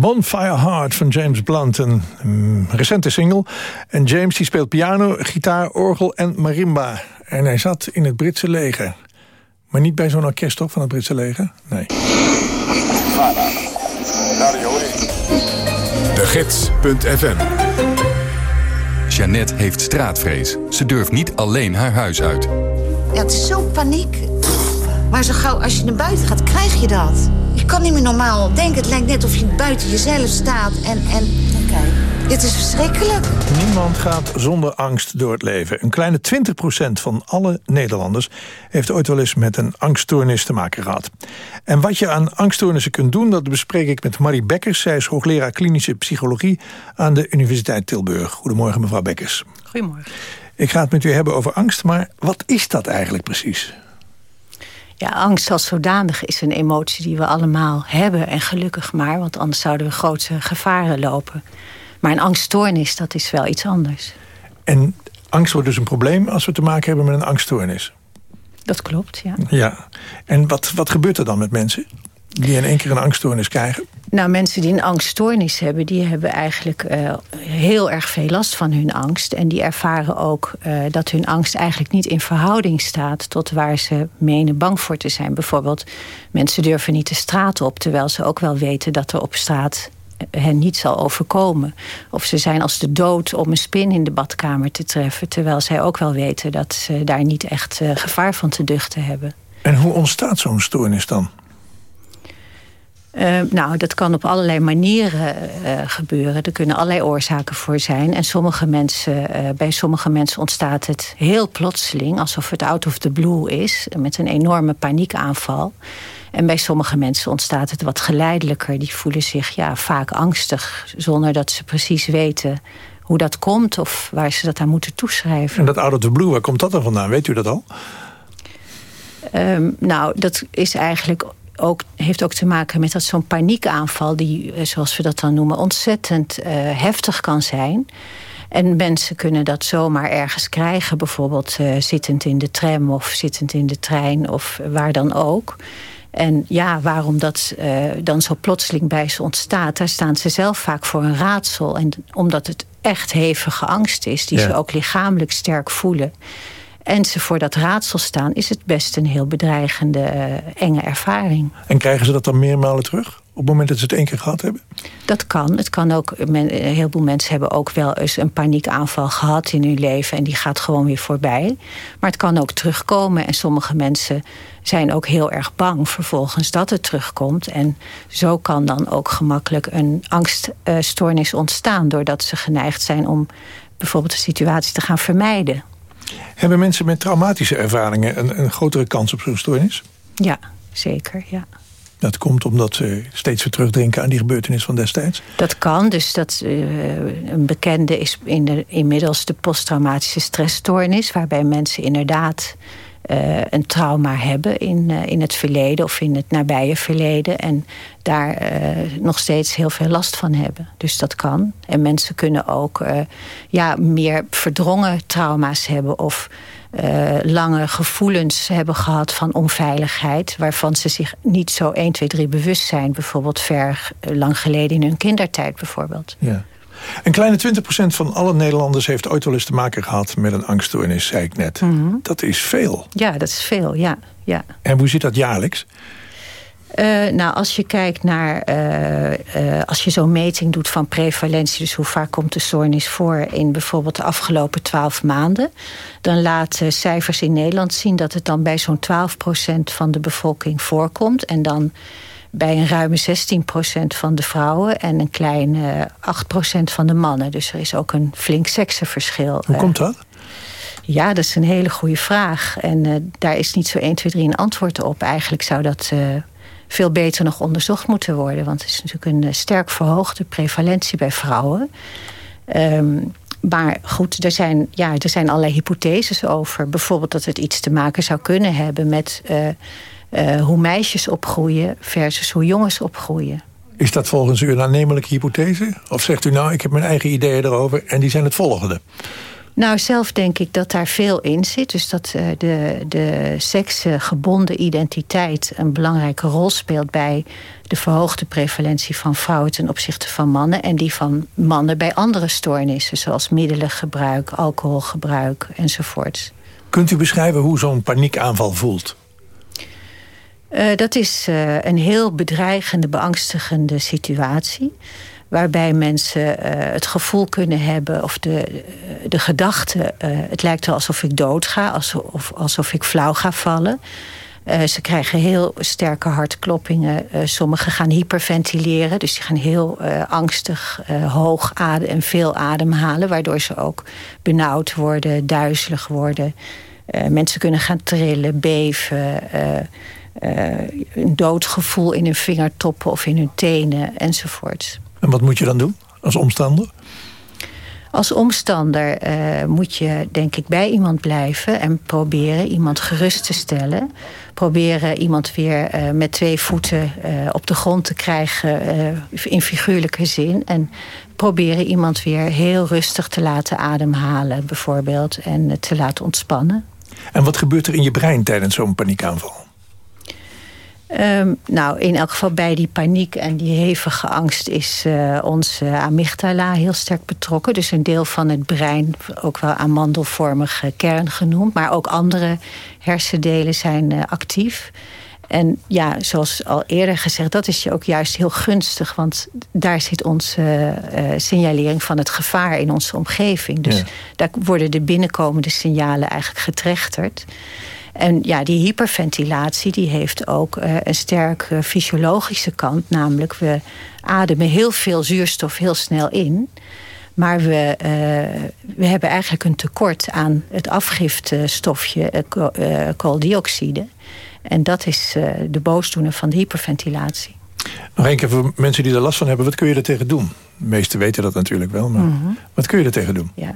Bonfire Heart van James Blunt, een mm, recente single. En James die speelt piano, gitaar, orgel en marimba. En hij zat in het Britse leger. Maar niet bij zo'n orkest toch, van het Britse leger? Nee. De Gids.fm Jeannette heeft straatvrees. Ze durft niet alleen haar huis uit. Ja, het is zo paniek. Maar zo gauw als je naar buiten gaat, krijg je dat. Kan niet meer normaal denken. Het lijkt net of je buiten jezelf staat. En, en Kijk, dit is verschrikkelijk. Niemand gaat zonder angst door het leven. Een kleine 20% van alle Nederlanders heeft ooit wel eens met een angststoornis te maken gehad. En wat je aan angststoornissen kunt doen, dat bespreek ik met Marie Bekkers. Zij is hoogleraar klinische psychologie aan de Universiteit Tilburg. Goedemorgen mevrouw Bekkers. Goedemorgen. Ik ga het met u hebben over angst, maar wat is dat eigenlijk precies? Ja, angst als zodanig is een emotie die we allemaal hebben. En gelukkig maar, want anders zouden we grote gevaren lopen. Maar een angststoornis, dat is wel iets anders. En angst wordt dus een probleem als we te maken hebben met een angststoornis? Dat klopt, ja. Ja. En wat, wat gebeurt er dan met mensen die in één keer een angststoornis krijgen? Nou, mensen die een angststoornis hebben... die hebben eigenlijk uh, heel erg veel last van hun angst. En die ervaren ook uh, dat hun angst eigenlijk niet in verhouding staat... tot waar ze menen bang voor te zijn. Bijvoorbeeld, mensen durven niet de straat op... terwijl ze ook wel weten dat er op straat hen niet zal overkomen. Of ze zijn als de dood om een spin in de badkamer te treffen... terwijl zij ook wel weten dat ze daar niet echt gevaar van te duchten hebben. En hoe ontstaat zo'n stoornis dan? Uh, nou, dat kan op allerlei manieren uh, gebeuren. Er kunnen allerlei oorzaken voor zijn. En sommige mensen, uh, bij sommige mensen ontstaat het heel plotseling... alsof het out of the blue is, met een enorme paniekaanval. En bij sommige mensen ontstaat het wat geleidelijker. Die voelen zich ja, vaak angstig, zonder dat ze precies weten hoe dat komt... of waar ze dat aan moeten toeschrijven. En dat out of the blue, waar komt dat dan vandaan? Weet u dat al? Um, nou, dat is eigenlijk ook, heeft ook te maken met dat zo'n paniekaanval... die, eh, zoals we dat dan noemen, ontzettend uh, heftig kan zijn. En mensen kunnen dat zomaar ergens krijgen. Bijvoorbeeld uh, zittend in de tram of zittend in de trein of waar dan ook. En ja, waarom dat uh, dan zo plotseling bij ze ontstaat... daar staan ze zelf vaak voor een raadsel. En omdat het echt hevige angst is... die ja. ze ook lichamelijk sterk voelen en ze voor dat raadsel staan... is het best een heel bedreigende, uh, enge ervaring. En krijgen ze dat dan meermalen terug? Op het moment dat ze het één keer gehad hebben? Dat kan. Het kan ook men, een heleboel mensen hebben ook wel eens een paniekaanval gehad in hun leven... en die gaat gewoon weer voorbij. Maar het kan ook terugkomen. En sommige mensen zijn ook heel erg bang vervolgens dat het terugkomt. En zo kan dan ook gemakkelijk een angststoornis ontstaan... doordat ze geneigd zijn om bijvoorbeeld de situatie te gaan vermijden. Hebben mensen met traumatische ervaringen een, een grotere kans op zo'n stoornis? Ja, zeker, ja. Dat komt omdat ze steeds weer terugdenken aan die gebeurtenis van destijds? Dat kan. Dus dat, uh, een bekende is in de, inmiddels de posttraumatische stressstoornis... waarbij mensen inderdaad uh, een trauma hebben in, uh, in het verleden... of in het nabije verleden. En daar nog steeds heel veel last van hebben. Dus dat kan. En mensen kunnen ook ja, meer verdrongen trauma's hebben... of lange gevoelens hebben gehad van onveiligheid... waarvan ze zich niet zo 1, 2, 3 bewust zijn. Bijvoorbeeld ver lang geleden in hun kindertijd bijvoorbeeld. Ja. Een kleine 20% van alle Nederlanders heeft ooit wel eens te maken gehad... met een angststoornis, zei ik net. Mm -hmm. Dat is veel. Ja, dat is veel, ja. ja. En hoe zit dat jaarlijks? Uh, nou, als je kijkt naar, uh, uh, als je zo'n meting doet van prevalentie... dus hoe vaak komt de stoornis voor in bijvoorbeeld de afgelopen twaalf maanden... dan laten cijfers in Nederland zien dat het dan bij zo'n 12% van de bevolking voorkomt... en dan bij een ruime 16% van de vrouwen en een klein 8% van de mannen. Dus er is ook een flink seksenverschil. Hoe komt dat? Ja, dat is een hele goede vraag. En daar is niet zo 1, 2, 3 een antwoord op. Eigenlijk zou dat veel beter nog onderzocht moeten worden. Want het is natuurlijk een sterk verhoogde prevalentie bij vrouwen. Um, maar goed, er zijn, ja, er zijn allerlei hypotheses over. Bijvoorbeeld dat het iets te maken zou kunnen hebben met uh, uh, hoe meisjes opgroeien versus hoe jongens opgroeien. Is dat volgens u een aannemelijke hypothese? Of zegt u nou, ik heb mijn eigen ideeën erover en die zijn het volgende? Nou, zelf denk ik dat daar veel in zit. Dus dat uh, de, de seksgebonden identiteit een belangrijke rol speelt... bij de verhoogde prevalentie van vrouwen ten opzichte van mannen... en die van mannen bij andere stoornissen... zoals middelengebruik, alcoholgebruik enzovoort. Kunt u beschrijven hoe zo'n paniekaanval voelt? Uh, dat is uh, een heel bedreigende, beangstigende situatie waarbij mensen uh, het gevoel kunnen hebben... of de, de gedachte, het lijkt wel alsof ik doodga... Alsof, alsof ik flauw ga vallen. Ze krijgen heel sterke hartkloppingen. Sommigen gaan hyperventileren. Dus die gaan heel angstig, hoog adem en veel ademhalen. Waardoor ze ook benauwd worden, duizelig worden. mensen kunnen gaan trillen, beven. Een doodgevoel in hun vingertoppen of in hun tenen enzovoort. En wat moet je dan doen als omstander? Als omstander uh, moet je denk ik bij iemand blijven... en proberen iemand gerust te stellen. Proberen iemand weer uh, met twee voeten uh, op de grond te krijgen... in figuurlijke zin. En proberen iemand weer heel rustig te laten ademhalen bijvoorbeeld... en te laten ontspannen. En wat gebeurt er in je brein tijdens zo'n paniekaanval? Um, nou, in elk geval bij die paniek en die hevige angst is uh, onze amygdala heel sterk betrokken. Dus een deel van het brein, ook wel amandelvormige kern genoemd. Maar ook andere hersendelen zijn uh, actief. En ja, zoals al eerder gezegd, dat is je ook juist heel gunstig. Want daar zit onze uh, signalering van het gevaar in onze omgeving. Dus ja. daar worden de binnenkomende signalen eigenlijk getrechterd. En ja, die hyperventilatie die heeft ook uh, een sterke fysiologische kant. Namelijk, we ademen heel veel zuurstof heel snel in. Maar we, uh, we hebben eigenlijk een tekort aan het afgiftstofje kooldioxide. En dat is de boosdoener van de hyperventilatie. Nog één keer voor mensen die er last van hebben. Wat kun je er tegen doen? De meesten weten dat natuurlijk wel. Maar mm -hmm. wat kun je er tegen doen? Ja.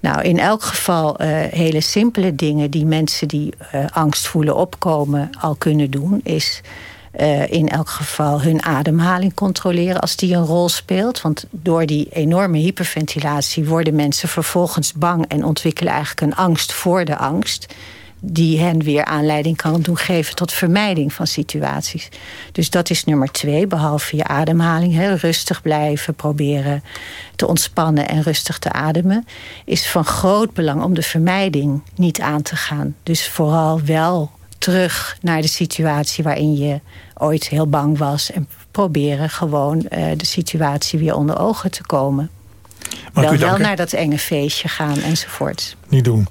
Nou, in elk geval uh, hele simpele dingen die mensen die uh, angst voelen opkomen al kunnen doen, is uh, in elk geval hun ademhaling controleren als die een rol speelt. Want door die enorme hyperventilatie worden mensen vervolgens bang en ontwikkelen eigenlijk een angst voor de angst die hen weer aanleiding kan doen geven tot vermijding van situaties. Dus dat is nummer twee, behalve je ademhaling. Hè, rustig blijven, proberen te ontspannen en rustig te ademen. Is van groot belang om de vermijding niet aan te gaan. Dus vooral wel terug naar de situatie waarin je ooit heel bang was. En proberen gewoon uh, de situatie weer onder ogen te komen. Mag wel, wel naar dat enge feestje gaan enzovoort. Niet doen.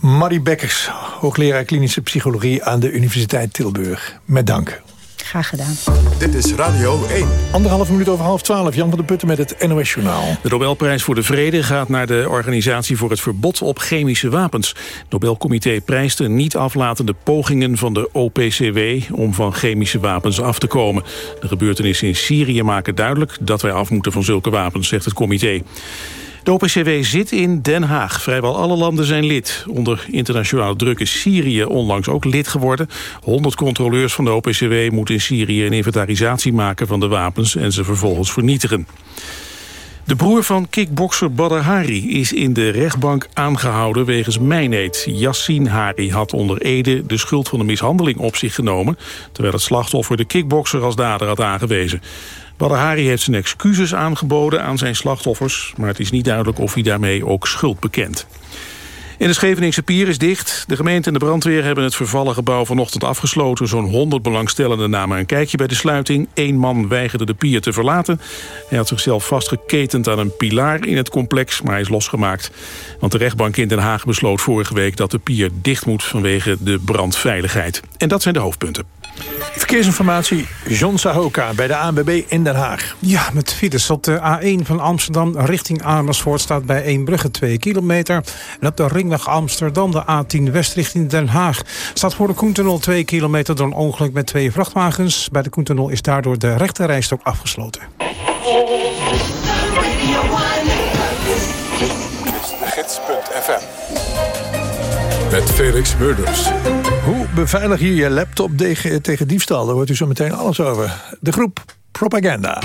Marie Bekkers, hoogleraar klinische psychologie aan de Universiteit Tilburg. Met dank. Graag gedaan. Dit is Radio 1. Anderhalf minuut over half twaalf. Jan van der Putten met het NOS Journaal. De Nobelprijs voor de Vrede gaat naar de Organisatie voor het Verbod op Chemische Wapens. Het Nobelcomité prijst de niet aflatende pogingen van de OPCW... om van chemische wapens af te komen. De gebeurtenissen in Syrië maken duidelijk dat wij af moeten van zulke wapens, zegt het comité. De OPCW zit in Den Haag. Vrijwel alle landen zijn lid. Onder internationale druk is Syrië onlangs ook lid geworden. 100 controleurs van de OPCW moeten in Syrië een inventarisatie maken van de wapens en ze vervolgens vernietigen. De broer van kickbokser Badr Hari is in de rechtbank aangehouden wegens mijneed. Yassin Hari had onder Ede de schuld van de mishandeling op zich genomen... terwijl het slachtoffer de kickbokser als dader had aangewezen. Badr Hari heeft zijn excuses aangeboden aan zijn slachtoffers... maar het is niet duidelijk of hij daarmee ook schuld bekent. In de Scheveningse pier is dicht. De gemeente en de brandweer hebben het vervallen gebouw vanochtend afgesloten. Zo'n 100 belangstellenden namen een kijkje bij de sluiting. Eén man weigerde de pier te verlaten. Hij had zichzelf vastgeketend aan een pilaar in het complex, maar hij is losgemaakt. Want de rechtbank in Den Haag besloot vorige week dat de pier dicht moet vanwege de brandveiligheid. En dat zijn de hoofdpunten. Verkeersinformatie, John Sahoka bij de ANWB in Den Haag. Ja, met files op de A1 van Amsterdam richting Amersfoort... staat bij Eembrugge 2 kilometer. En op de ringweg Amsterdam, de A10 West richting Den Haag... staat voor de Koentunnel 2 kilometer door een ongeluk met twee vrachtwagens. Bij de Koentunnel is daardoor de rechte rijstok afgesloten. Met Felix Murders. Hoe beveilig je je laptop tegen, diefstal? Daar hoort u zo meteen alles over. De groep Propaganda.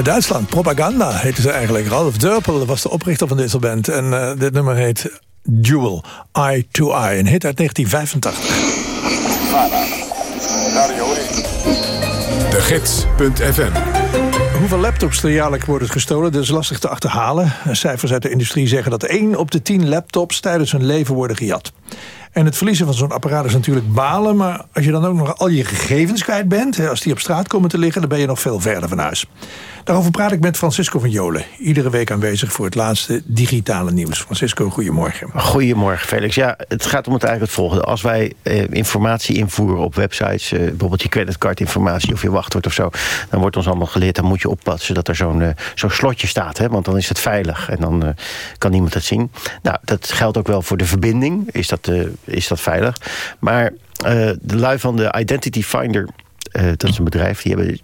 Uit Duitsland. Propaganda heette ze eigenlijk. Ralf Dörpel was de oprichter van deze band. En uh, dit nummer heet Duel, Eye to Eye. Een hit uit 1985. De Gids.fm Hoeveel laptops er jaarlijks worden gestolen, dat is lastig te achterhalen. Cijfers uit de industrie zeggen dat 1 op de 10 laptops tijdens hun leven worden gejat. En het verliezen van zo'n apparaat is natuurlijk balen... maar als je dan ook nog al je gegevens kwijt bent... als die op straat komen te liggen, dan ben je nog veel verder van huis. Daarover praat ik met Francisco van Jolen. Iedere week aanwezig voor het laatste digitale nieuws. Francisco, goedemorgen. Goedemorgen, Felix. Ja, het gaat om het eigenlijk het volgende. Als wij eh, informatie invoeren op websites... Eh, bijvoorbeeld je creditcardinformatie of je wachtwoord of zo... dan wordt ons allemaal geleerd, dan moet je oppassen... dat er zo'n uh, zo'n slotje staat, hè, want dan is het veilig. En dan uh, kan niemand het zien. Nou, dat geldt ook wel voor de verbinding. Is dat, uh, is dat veilig? Maar de lui van de Identity Finder... dat is een bedrijf, die hebben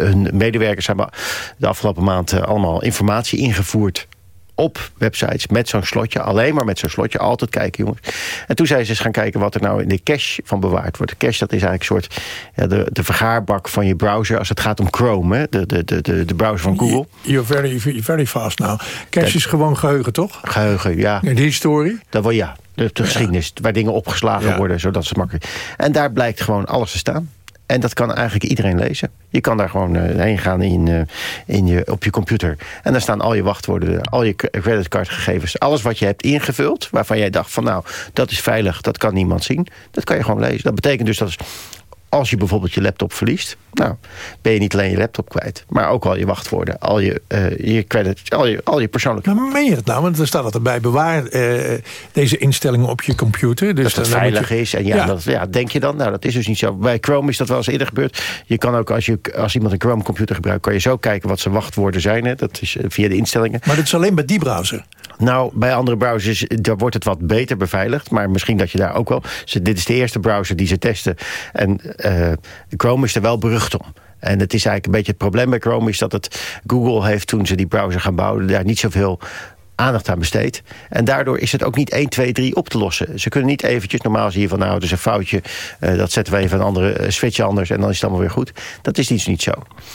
hun medewerkers hebben de afgelopen maand eh, allemaal informatie ingevoerd op websites met zo'n slotje. Alleen maar met zo'n slotje. Altijd kijken, jongens. En toen zijn ze eens gaan kijken wat er nou in de cache van bewaard wordt. De cache, dat is eigenlijk een soort ja, de, de vergaarbak van je browser... als het gaat om Chrome, hè? De, de, de, de browser van Google. You're very, very fast now. Cache is gewoon geheugen, toch? Geheugen, ja. En de historie? Dat wel, ja. De, de geschiedenis, waar dingen opgeslagen worden, zodat ze makkelijk... En daar blijkt gewoon alles te staan. En dat kan eigenlijk iedereen lezen. Je kan daar gewoon uh, heen gaan in, uh, in je, op je computer. En daar staan al je wachtwoorden, al je creditcardgegevens. Alles wat je hebt ingevuld, waarvan jij dacht van nou, dat is veilig, dat kan niemand zien. Dat kan je gewoon lezen. Dat betekent dus dat als je bijvoorbeeld je laptop verliest... nou, ben je niet alleen je laptop kwijt... maar ook al je wachtwoorden, al je, uh, je credits, al je, al je persoonlijke... Maar meen je dat nou? Want er staat dat erbij bewaar uh, deze instellingen op je computer. Dus dat het veilig je... is. En ja, ja. Dat, ja, denk je dan? Nou, dat is dus niet zo. Bij Chrome is dat wel eens eerder gebeurd. Je kan ook, als, je, als iemand een Chrome computer gebruikt... kan je zo kijken wat zijn wachtwoorden zijn. Hè. Dat is via de instellingen. Maar dat is alleen bij die browser? Nou, bij andere browsers daar wordt het wat beter beveiligd. Maar misschien dat je daar ook wel... Dit is de eerste browser die ze testen. En Chrome is er wel berucht om. En het is eigenlijk een beetje het probleem bij Chrome... is dat het Google heeft toen ze die browser gaan bouwen... daar niet zoveel aandacht aan besteed. En daardoor is het ook niet 1, 2, 3 op te lossen. Ze kunnen niet eventjes, normaal zie je van nou, het is een foutje... Uh, dat zetten we even een andere uh, switch anders en dan is het allemaal weer goed. Dat is niet, niet zo.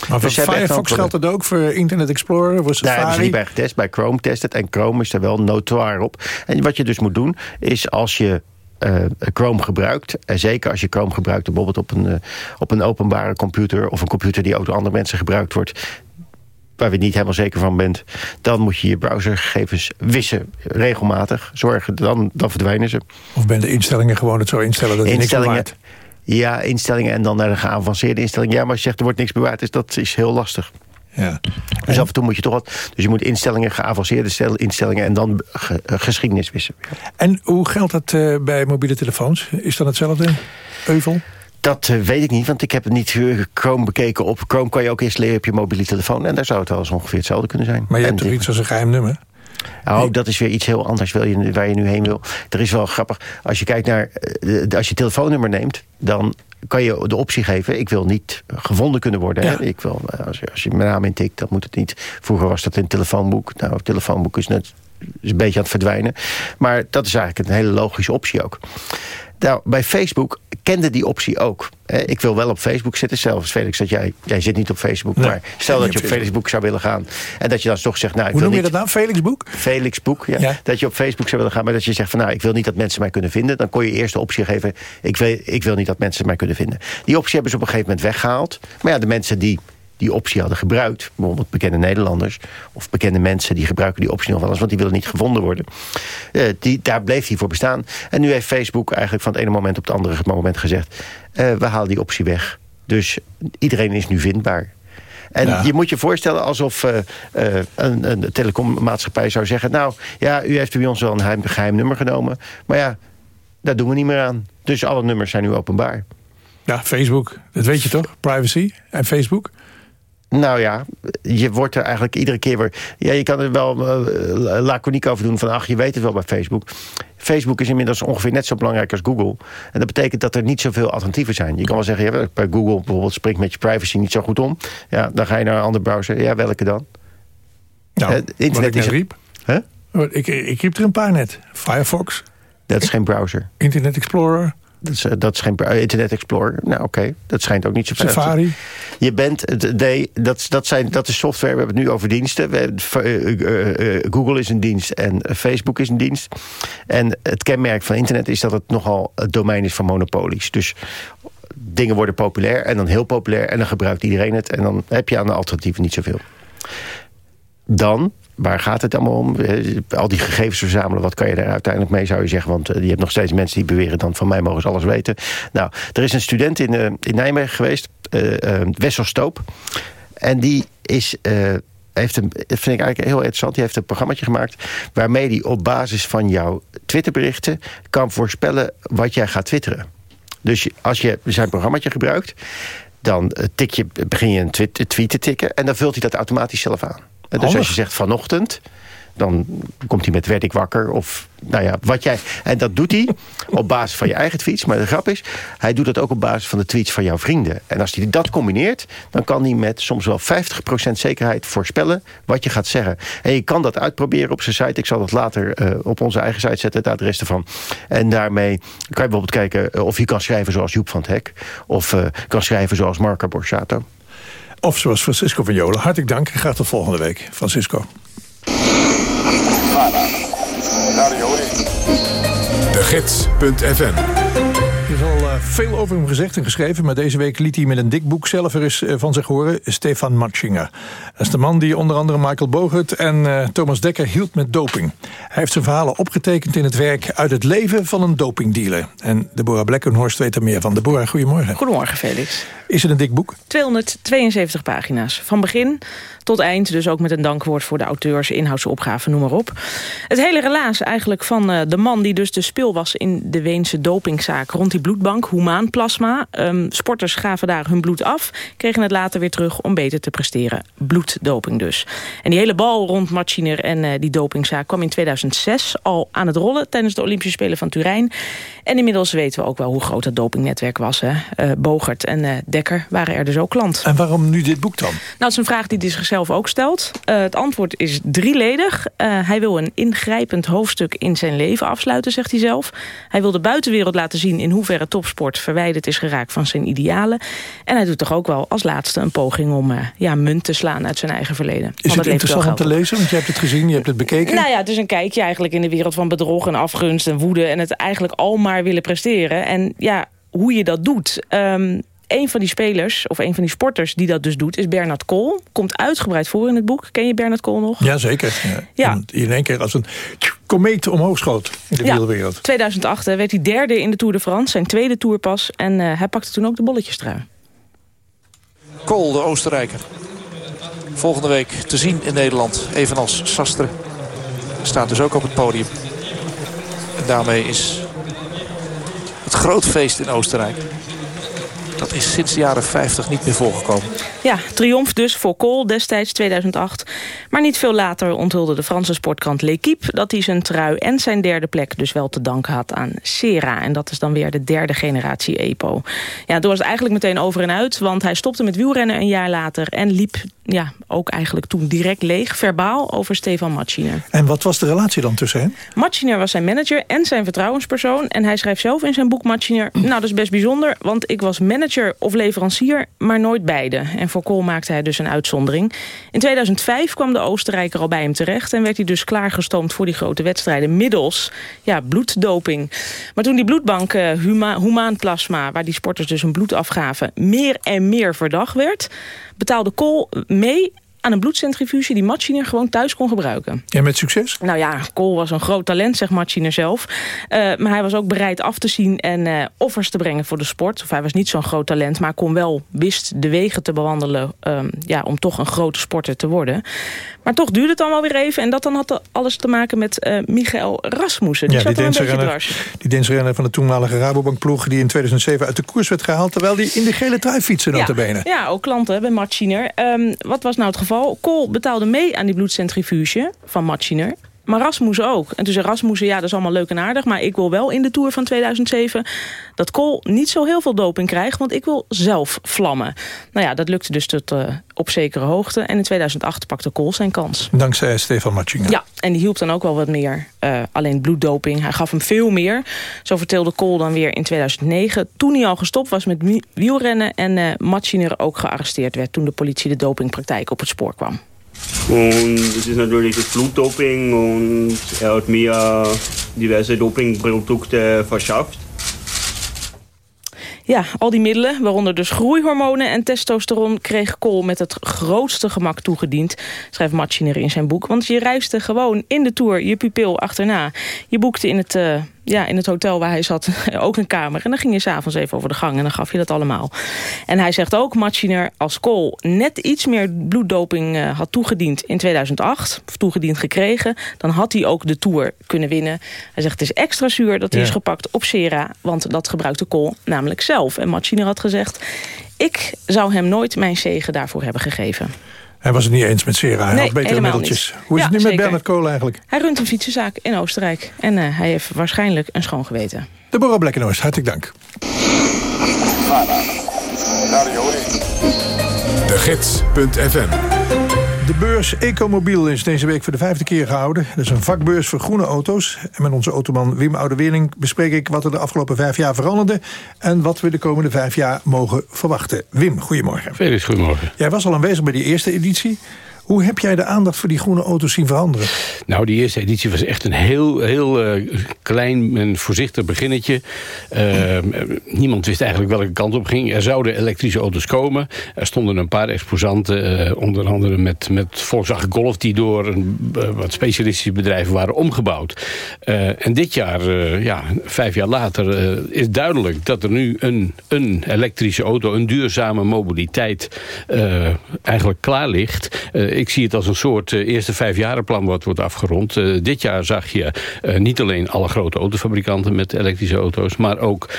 Maar dus voor Firefox geldt dat ook voor Internet Explorer? Voor Daar hebben ze niet bij getest, bij Chrome test het. En Chrome is er wel notoire op. En wat je dus moet doen, is als je uh, Chrome gebruikt. En zeker als je Chrome gebruikt bijvoorbeeld op een, uh, op een openbare computer... of een computer die ook door andere mensen gebruikt wordt waar je niet helemaal zeker van bent... dan moet je je browsergegevens wissen regelmatig. Zorgen, dan, dan verdwijnen ze. Of ben de instellingen gewoon het zo instellen dat instellingen, niks bewaart? Ja, instellingen en dan naar de geavanceerde instellingen. Ja, maar als je zegt er wordt niks bewaard, is dat is heel lastig. Ja. Dus af en toe moet je toch wat... Dus je moet instellingen, geavanceerde instellingen... en dan ge, geschiedenis wissen. En hoe geldt dat uh, bij mobiele telefoons? Is dat hetzelfde, Euvel? Dat uh, weet ik niet, want ik heb het niet Chrome bekeken op... Chrome kan je ook installeren op je mobiele telefoon... en daar zou het wel eens ongeveer hetzelfde kunnen zijn. Maar je hebt toch iets als een geheim nummer? Oh, dat is weer iets heel anders wil je, waar je nu heen wil. Er is wel grappig. Als je kijkt naar... Als je telefoonnummer neemt, dan kan je de optie geven... ik wil niet gevonden kunnen worden. Ja. Hè? Ik wil, als, je, als je mijn naam intikt, dan moet het niet... Vroeger was dat in het telefoonboek. Nou, het telefoonboek is net is een beetje aan het verdwijnen. Maar dat is eigenlijk een hele logische optie ook. Nou, bij Facebook kende die optie ook. Ik wil wel op Facebook zitten. Zelfs Felix, dat jij, jij zit niet op Facebook. Nee. Maar stel dat je op Facebook zou willen gaan. En dat je dan toch zegt... Nou, ik Hoe wil noem je dat nou? Felixboek? Felixboek, ja. ja. Dat je op Facebook zou willen gaan. Maar dat je zegt van nou, ik wil niet dat mensen mij kunnen vinden. Dan kon je eerst de optie geven. Ik, weet, ik wil niet dat mensen mij kunnen vinden. Die optie hebben ze op een gegeven moment weggehaald. Maar ja, de mensen die die optie hadden gebruikt. Bijvoorbeeld bekende Nederlanders of bekende mensen... die gebruiken die optie nog wel eens, want die willen niet gevonden worden. Uh, die, daar bleef hij voor bestaan. En nu heeft Facebook eigenlijk van het ene moment op het andere moment gezegd... Uh, we halen die optie weg. Dus iedereen is nu vindbaar. En ja. je moet je voorstellen alsof uh, uh, een, een telecommaatschappij zou zeggen... nou, ja, u heeft bij ons wel een geheim, geheim nummer genomen... maar ja, daar doen we niet meer aan. Dus alle nummers zijn nu openbaar. Ja, Facebook, dat weet je toch? Privacy en Facebook... Nou ja, je wordt er eigenlijk iedere keer weer... Ja, je kan er wel uh, laconiek over doen van... ach, je weet het wel bij Facebook. Facebook is inmiddels ongeveer net zo belangrijk als Google. En dat betekent dat er niet zoveel alternatieven zijn. Je kan wel zeggen, ja, bij Google bijvoorbeeld springt met je privacy niet zo goed om. Ja, dan ga je naar een andere browser. Ja, welke dan? Nou, het internet is riep. Huh? Ik, ik riep er een paar net. Firefox. Dat is geen browser. Internet Explorer. Dat is, eh, dat is geen eh, Internet Explorer. Nou, oké, dat schijnt ook niet zo Safari? Je bent, nee, dat, dat, zijn, dat is software. We hebben het nu over diensten. We eh, Google is een dienst en Facebook is een dienst. En het kenmerk van internet is dat het nogal het domein is van monopolies. Dus dingen worden populair en dan heel populair... en dan gebruikt iedereen het en dan heb je aan de alternatieven niet zoveel. Dan, waar gaat het allemaal om? Al die gegevens verzamelen, wat kan je daar uiteindelijk mee, zou je zeggen? Want eh, je hebt nog steeds mensen die beweren dan van mij mogen ze alles weten. Nou, er is een student in, eh, in Nijmegen geweest, eh, Wessel Stoop. En die is... heeft een, dat vind ik eigenlijk heel interessant. Die heeft een programmaatje gemaakt... waarmee hij op basis van jouw Twitterberichten... kan voorspellen wat jij gaat twitteren. Dus als je zijn programmaatje gebruikt... dan tik je, begin je een tweet, tweet te tikken... en dan vult hij dat automatisch zelf aan. Dus Handig. als je zegt vanochtend... dan komt hij met werd ik wakker of nou ja, wat jij... En dat doet hij op basis van je eigen tweets. Maar de grap is, hij doet dat ook op basis van de tweets van jouw vrienden. En als hij dat combineert, dan kan hij met soms wel 50% zekerheid voorspellen wat je gaat zeggen. En je kan dat uitproberen op zijn site. Ik zal dat later eh, op onze eigen site zetten, het adres ervan. En daarmee kan je bijvoorbeeld kijken eh, of je kan schrijven zoals Joep van het Hek. Of eh, kan schrijven zoals Marco Borsato. Of zoals Francisco van Jolen. Hartelijk dank en graag tot volgende week. Francisco. De Gids.fm veel over hem gezegd en geschreven... maar deze week liet hij met een dik boek zelf er eens eh, van zich horen... Stefan Matschinger. Dat is de man die onder andere Michael Bogert en eh, Thomas Dekker hield met doping. Hij heeft zijn verhalen opgetekend in het werk... uit het leven van een dopingdealer. En Deborah Blekkenhorst weet er meer van. Deborah, goedemorgen. Goedemorgen, Felix. Is het een dik boek? 272 pagina's. Van begin tot eind, dus ook met een dankwoord voor de auteurs, inhoudsopgave, noem maar op. Het hele relaas eigenlijk van eh, de man die dus de spil was in de Weense dopingzaak rond die bloedbank, humaan plasma. Ehm, sporters gaven daar hun bloed af, kregen het later weer terug om beter te presteren. Bloeddoping dus. En die hele bal rond Matschiner en eh, die dopingzaak kwam in 2006 al aan het rollen tijdens de Olympische Spelen van Turijn. En inmiddels weten we ook wel hoe groot dat dopingnetwerk was. Hè? Eh, Bogert en Dekker waren er dus ook klant. En waarom nu dit boek dan? Nou, het is een vraag die hij zichzelf ook stelt. Eh, het antwoord is drieledig. Eh, hij wil een ingrijpend hoofdstuk in zijn leven afsluiten, zegt hij zelf. Hij wil de buitenwereld laten zien in hoeverre topsport verwijderd is geraakt van zijn idealen. En hij doet toch ook wel als laatste een poging om eh, ja, munt te slaan uit zijn eigen verleden. Is het interessant om te lezen? Want je hebt het gezien, je hebt het bekeken. Nou ja, het is een kijkje eigenlijk in de wereld van bedrog en afgunst en woede... en het eigenlijk al maar willen presteren. En ja, hoe je dat doet... Ehm, een van die spelers, of een van die sporters die dat dus doet... is Bernard Kool. Komt uitgebreid voor in het boek. Ken je Bernard Kool nog? Jazeker. Ja. Ja. In één keer als een komeet omhoog schoot in de Ja, wielwereld. 2008 hè, werd hij derde in de Tour de France. Zijn tweede tourpas. En eh, hij pakte toen ook de bolletjes trui. Kool, de Oostenrijker. Volgende week te zien in Nederland. Evenals Sastre. Staat dus ook op het podium. En daarmee is het groot feest in Oostenrijk. Dat is sinds de jaren 50 niet meer voorgekomen. Ja, triomf dus voor Kool destijds 2008. Maar niet veel later onthulde de Franse sportkrant L'Equipe... dat hij zijn trui en zijn derde plek dus wel te danken had aan Sera. En dat is dan weer de derde generatie EPO. Ja, toen was het eigenlijk meteen over en uit... want hij stopte met wielrennen een jaar later... en liep ja, ook eigenlijk toen direct leeg, verbaal, over Stefan Matschiner. En wat was de relatie dan tussen hen? Matschiner was zijn manager en zijn vertrouwenspersoon. En hij schrijft zelf in zijn boek Matschiner... nou, dat is best bijzonder, want ik was manager of leverancier... maar nooit beide. En voor Kool maakte hij dus een uitzondering. In 2005 kwam de Oostenrijker al bij hem terecht... en werd hij dus klaargestoomd voor die grote wedstrijden... middels ja, bloeddoping. Maar toen die bloedbank uh, plasma... waar die sporters dus hun bloed afgaven... meer en meer verdacht werd... betaalde Kool mee aan een bloedcentrifuge die Matschiner gewoon thuis kon gebruiken. En met succes? Nou ja, Kool was een groot talent, zegt Matschiner zelf. Uh, maar hij was ook bereid af te zien en uh, offers te brengen voor de sport. Of hij was niet zo'n groot talent, maar kon wel, wist de wegen te bewandelen... Um, ja, om toch een grote sporter te worden. Maar toch duurde het dan wel weer even. En dat dan had alles te maken met uh, Michael Rasmussen. Die ja, zat die een. Die Deense van de toenmalige Rabobankploeg... die in 2007 uit de koers werd gehaald... terwijl die in de gele trui fietsen ja, notabene. Ja, ook klanten bij Matschiner. Um, wat was nou het geval? Kool betaalde mee aan die bloedcentrifuge van Matschiner. Maar Rasmussen ook. En toen zei Rasmussen, ja, dat is allemaal leuk en aardig... maar ik wil wel in de Tour van 2007 dat Kool niet zo heel veel doping krijgt... want ik wil zelf vlammen. Nou ja, dat lukte dus tot, uh, op zekere hoogte. En in 2008 pakte Kool zijn kans. Dankzij Stefan Matchinga. Ja, en die hielp dan ook wel wat meer. Uh, alleen bloeddoping, hij gaf hem veel meer. Zo vertelde Kool dan weer in 2009... toen hij al gestopt was met wielrennen... en uh, ook gearresteerd werd... toen de politie de dopingpraktijk op het spoor kwam. Und es ist natürlich das Blutdoping und er hat mir diverse Dopingprodukte verschafft. Ja, al die middelen, waaronder dus groeihormonen en testosteron... kreeg Kool met het grootste gemak toegediend, schrijft Matchiner in zijn boek. Want je reisde gewoon in de Tour je pupil achterna. Je boekte in het... Uh, ja, in het hotel waar hij zat ook een kamer. En dan ging je s'avonds even over de gang en dan gaf je dat allemaal. En hij zegt ook, Machiner, als Kool net iets meer bloeddoping uh, had toegediend in 2008... of toegediend gekregen, dan had hij ook de Tour kunnen winnen. Hij zegt, het is extra zuur dat hij ja. is gepakt op Sera... want dat gebruikte Kool namelijk zelf. En Machiner had gezegd, ik zou hem nooit mijn zegen daarvoor hebben gegeven. Hij was het niet eens met Sera. Hij nee, had betere middeltjes. Niet. Hoe is ja, het nu zeker. met Bernard Kool eigenlijk? Hij runt een fietsenzaak in Oostenrijk. En uh, hij heeft waarschijnlijk een schoon geweten. Deborah Blekkenhorst, hartelijk dank. De Gids.fm de beurs Ecomobiel is deze week voor de vijfde keer gehouden. Dat is een vakbeurs voor groene auto's. En met onze automan Wim Oudeweerling bespreek ik wat er de afgelopen vijf jaar veranderde... en wat we de komende vijf jaar mogen verwachten. Wim, goedemorgen. Felix, goedemorgen. Jij was al aanwezig bij die eerste editie. Hoe heb jij de aandacht voor die groene auto's zien veranderen? Nou, die eerste editie was echt een heel, heel uh, klein en voorzichtig beginnetje. Uh, niemand wist eigenlijk welke kant op ging. Er zouden elektrische auto's komen. Er stonden een paar exposanten, uh, onder andere met, met Volkswagen Golf... die door een, wat specialistische bedrijven waren omgebouwd. en dit jaar, ja, vijf jaar later, is duidelijk dat er nu een, een elektrische auto... een duurzame mobiliteit eigenlijk klaar ligt ik zie het als een soort uh, eerste vijfjarenplan wat wordt afgerond. Uh, dit jaar zag je niet alleen alle grote autofabrikanten met elektrische auto's... maar ook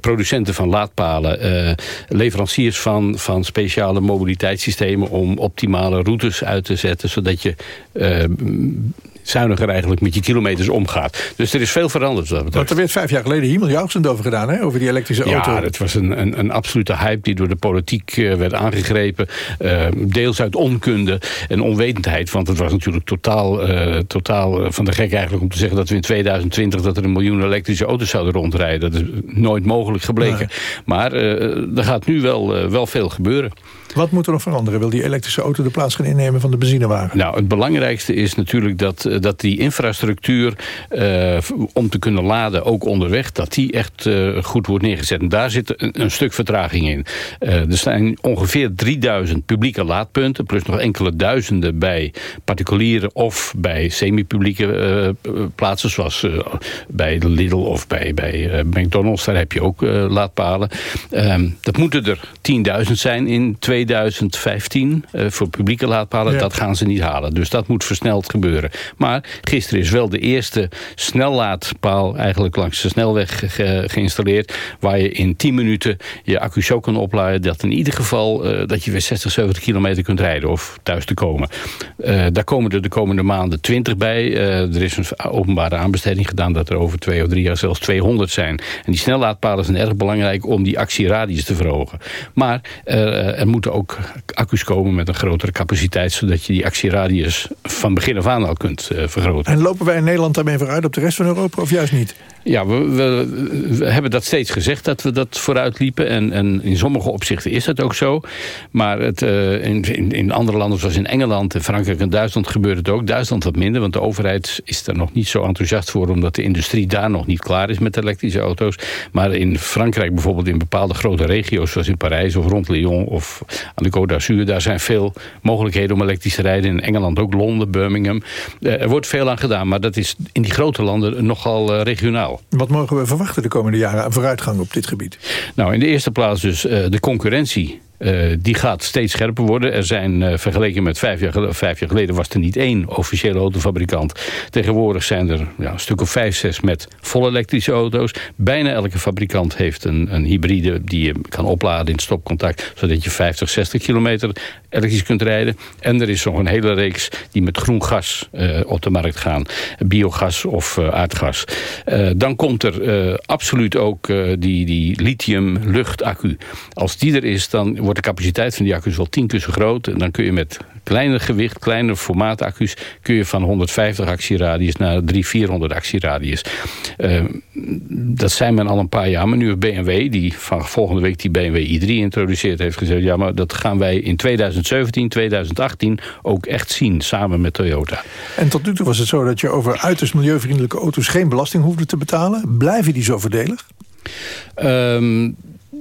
producenten van laadpalen, leveranciers van, van speciale mobiliteitssystemen... om optimale routes uit te zetten, zodat je zuiniger eigenlijk met je kilometers omgaat. Dus er is veel veranderd. Dat Want er werd vijf jaar geleden hemeljuichend over gedaan, hè? over die elektrische auto. Ja, het was een, een, een, absolute hype die door de politiek uh, werd aangegrepen. Uh, deels uit onkunde en onwetendheid. Want het was natuurlijk totaal, uh, totaal van de gek eigenlijk om te zeggen... dat we in 2020 dat er een miljoen elektrische auto's zouden rondrijden. Dat is nooit mogelijk gebleken. Nee. Maar er gaat nu wel, wel veel gebeuren. Wat moet er nog veranderen? Wil die elektrische auto de plaats gaan innemen van de benzinewagen? Nou, het belangrijkste is natuurlijk dat, dat die infrastructuur... Uh, om te kunnen laden, ook onderweg... dat die echt uh, goed wordt neergezet. En daar zit een, een stuk vertraging in. Uh, er zijn ongeveer 3000 publieke laadpunten... plus nog enkele duizenden bij particulieren... of bij semi-publieke plaatsen... zoals bij Lidl of bij, bij McDonald's. Daar heb je ook laadpalen. dat moeten er 10.000 zijn in 2015 uh, voor publieke laadpalen. Ja. Dat gaan ze niet halen. Dus dat moet versneld gebeuren. Maar gisteren is wel de eerste snellaadpaal eigenlijk langs de snelweg ge geïnstalleerd. Waar je in 10 minuten je accu zo kan opladen. Dat in ieder geval uh, dat je weer 60, 70 kilometer kunt rijden of thuis te komen. Uh, daar komen er de komende maanden 20 bij. er is een openbare aanbesteding gedaan dat er over twee of drie jaar zelfs 200 zijn. En die snellaadpalen zijn erg belangrijk om die actieradius te verhogen. Maar er moeten ook accu's komen met een grotere capaciteit... zodat je die actieradius van begin af aan al kunt vergroten. En lopen wij in Nederland daarmee vooruit op de rest van Europa of juist niet? Ja, we, we, hebben dat steeds gezegd dat we dat vooruit liepen. En, en in sommige opzichten is dat ook zo. Maar het, uh, in, in, in, andere landen zoals in Engeland, en Frankrijk en Duitsland gebeurt het ook. Duitsland wat minder, want de overheid is er nog niet zo enthousiast voor... omdat de industrie daar nog niet klaar is met elektrische auto's. Maar in Frankrijk bijvoorbeeld in bepaalde grote regio's... zoals in Parijs of rond Lyon of aan de Côte d'Azur... daar zijn veel mogelijkheden om elektrisch te rijden. In Engeland ook, Londen, Birmingham. Uh, er wordt veel aan gedaan, maar dat is in die grote landen nogal uh, regionaal. Wat mogen we verwachten de komende jaren aan vooruitgang op dit gebied? Nou, in de eerste plaats dus uh, de concurrentie Uh, die gaat steeds scherper worden. Er zijn uh, vergeleken met vijf jaar, vijf jaar, geleden was er niet één officiële autofabrikant. Tegenwoordig zijn er ja, een stuk of vijf, zes met volle elektrische auto's. Bijna elke fabrikant heeft een, een hybride die je kan opladen in stopcontact. Zodat je 50, 60 kilometer elektrisch kunt rijden. En er is nog een hele reeks die met groen gas uh, op de markt gaan. Biogas of aardgas. dan komt er absoluut ook die, die lithium luchtaccu. Als die er is, dan wordt de capaciteit van die accu's wel tien keer zo groot. En dan kun je met kleiner gewicht, kleiner formaat accu's... kun je van 150 actieradius naar 300, 400 actieradius. Uh, dat zijn men al een paar jaar. Maar nu heeft BMW, die van volgende week die BMW i3 introduceert... heeft gezegd, ja, maar dat gaan wij in 2017, 2018 ook echt zien... samen met Toyota. En tot nu toe was het zo dat je over uiterst milieuvriendelijke auto's... geen belasting hoefde te betalen. Blijven die zo voordelig? Um,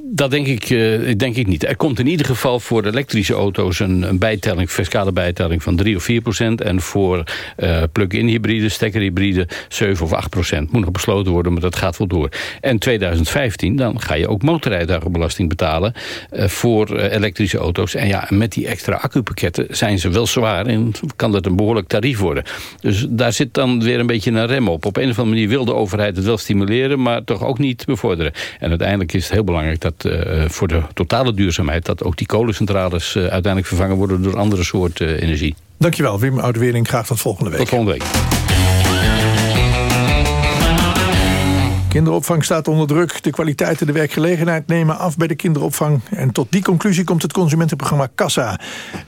dat denk ik, uh, denk ik niet. Er komt in ieder geval voor elektrische auto's een, een bijtelling, fiscale bijtelling van 3 of 4 procent. En voor uh, plug-in hybride, stekkerhybride 7 of 8 procent. Moet nog besloten worden, maar dat gaat wel door. En 2015, dan ga je ook motorrijtuigenbelasting betalen uh, voor elektrische auto's. En ja, met die extra accupakketten zijn ze wel zwaar en kan dat een behoorlijk tarief worden. Dus daar zit dan weer een beetje een rem op. Op een of andere manier wil de overheid het wel stimuleren, maar toch ook niet bevorderen. En uiteindelijk is het heel belangrijk dat uh, voor de totale duurzaamheid... dat ook die kolencentrales uh, uiteindelijk vervangen worden door andere soorten uh, energie. Dankjewel, Wim Oudewering. Graag tot volgende week. Tot volgende week. Kinderopvang staat onder druk. De kwaliteit en de werkgelegenheid nemen af bij de kinderopvang. En tot die conclusie komt het consumentenprogramma Kassa.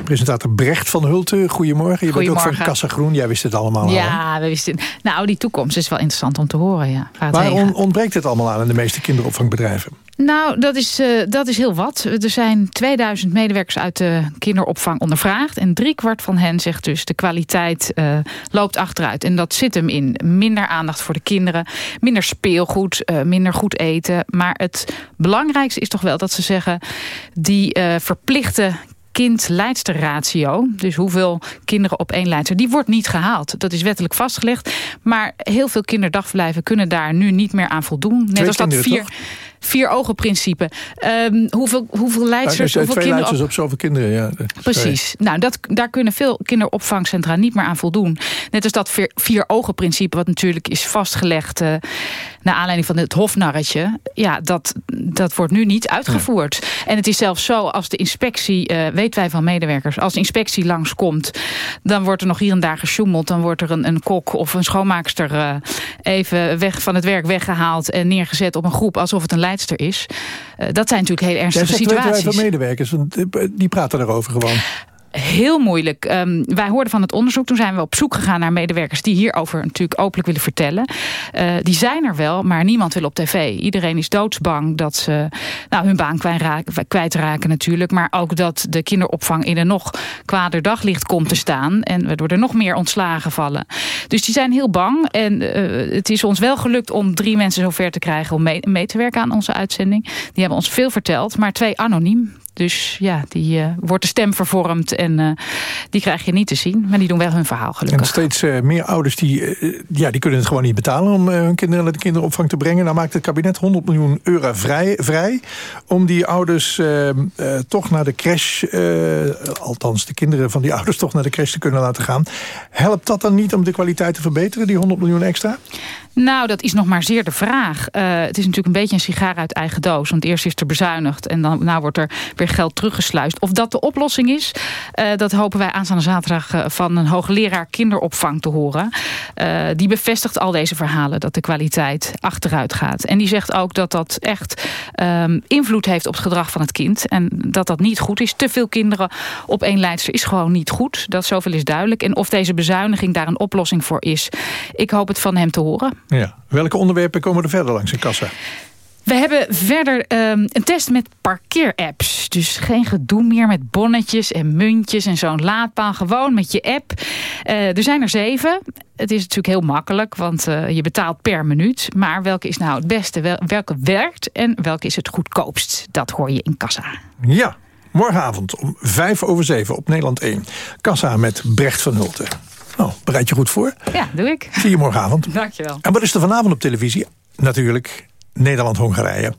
Presentator Brecht van Hulten, goedemorgen. Je bent ook van Kassa Groen. Jij wist het allemaal Ja, al, we wisten Nou, die toekomst is wel interessant om te horen. Ja, Waar on ontbreekt het allemaal aan in de meeste kinderopvangbedrijven? Nou, dat is, uh, dat is heel wat. Er zijn 2000 medewerkers uit de kinderopvang ondervraagd. En driekwart van hen zegt dus de kwaliteit uh, loopt achteruit. En dat zit hem in minder aandacht voor de kinderen. Minder speelgoed, uh, minder goed eten. Maar het belangrijkste is toch wel dat ze zeggen... die verplichte kind-leidster-ratio. Dus hoeveel kinderen op één leidster. Die wordt niet gehaald. Dat is wettelijk vastgelegd. Maar heel veel kinderdagverblijven kunnen daar nu niet meer aan voldoen. Net als dat vier... Toch? Vier ogen principe. Um, hoeveel, hoeveel leidsters... Ja, hoeveel twee kinderen leidsters op zoveel kinderen, ja. Precies. Nou, dat, daar kunnen veel kinderopvangcentra niet meer aan voldoen. Net als dat vier, vier ogen principe, wat natuurlijk is vastgelegd... Uh, naar aanleiding van het hofnarretje. Ja, dat, dat wordt nu niet uitgevoerd. Ja. En het is zelfs zo, als de inspectie, uh, weten wij van medewerkers... als de inspectie langskomt, dan wordt er nog hier en daar gesjoemeld. Dan wordt er een, een kok of een schoonmaakster uh, even weg van het werk weggehaald... en neergezet op een groep alsof het een leidster is. Uh, dat zijn natuurlijk heel ernstige situaties. Wij van medewerkers, want die praten daarover gewoon heel moeilijk. Um, wij hoorden van het onderzoek. Toen zijn we op zoek gegaan naar medewerkers... die hierover natuurlijk openlijk willen vertellen. Uh, die zijn er wel, maar niemand wil op tv. Iedereen is doodsbang dat ze nou, hun baan kwijtraken, kwijtraken natuurlijk. Maar ook dat de kinderopvang in een nog kwader daglicht komt te staan. En waardoor er nog meer ontslagen vallen. Dus die zijn heel bang. En uh, het is ons wel gelukt om drie mensen zover te krijgen... om mee, mee te werken aan onze uitzending. Die hebben ons veel verteld, maar twee anoniem. Dus ja, die uh, wordt de stem vervormd en uh, die krijg je niet te zien. Maar die doen wel hun verhaal gelukkig. En steeds uh, meer ouders die, ja, die kunnen het gewoon niet betalen... om hun kinderen naar de kinderopvang te brengen. Nou maakt het kabinet 100 miljoen euro vrij, vrij om die ouders toch naar de crash... althans de kinderen van die ouders toch naar de crash te kunnen laten gaan. Helpt dat dan niet om de kwaliteit te verbeteren, die 100 miljoen extra? Nou, dat is nog maar zeer de vraag. Uh, het is natuurlijk een beetje een sigaar uit eigen doos. Want eerst is er bezuinigd en dan nou wordt er weer geld teruggesluist. Of dat de oplossing is, uh, dat hopen wij aanstaande zaterdag uh, van een hoogleraar kinderopvang te horen. die bevestigt al deze verhalen dat de kwaliteit achteruit gaat. En die zegt ook dat dat echt um, invloed heeft op het gedrag van het kind. En dat dat niet goed is. Te veel kinderen op één leidster is gewoon niet goed. Dat zoveel is duidelijk. En of deze bezuiniging daar een oplossing voor is, ik hoop het van hem te horen. Ja. Welke onderwerpen komen er verder langs in kassa? We hebben verder um, een test met parkeerapps. Dus geen gedoe meer met bonnetjes en muntjes en zo'n laadpaal. Gewoon met je app. Uh, er zijn er zeven. Het is natuurlijk heel makkelijk, want uh, je betaalt per minuut. Maar welke is nou het beste? Wel, welke werkt en welke is het goedkoopst? Dat hoor je in kassa. Ja, morgenavond om vijf over zeven op Nederland 1. Kassa met Brecht van Hulten. Nou, bereid je goed voor? Ja, doe ik. Zie je morgenavond. Dankjewel. En wat is er vanavond op televisie? Natuurlijk Nederland-Hongarije.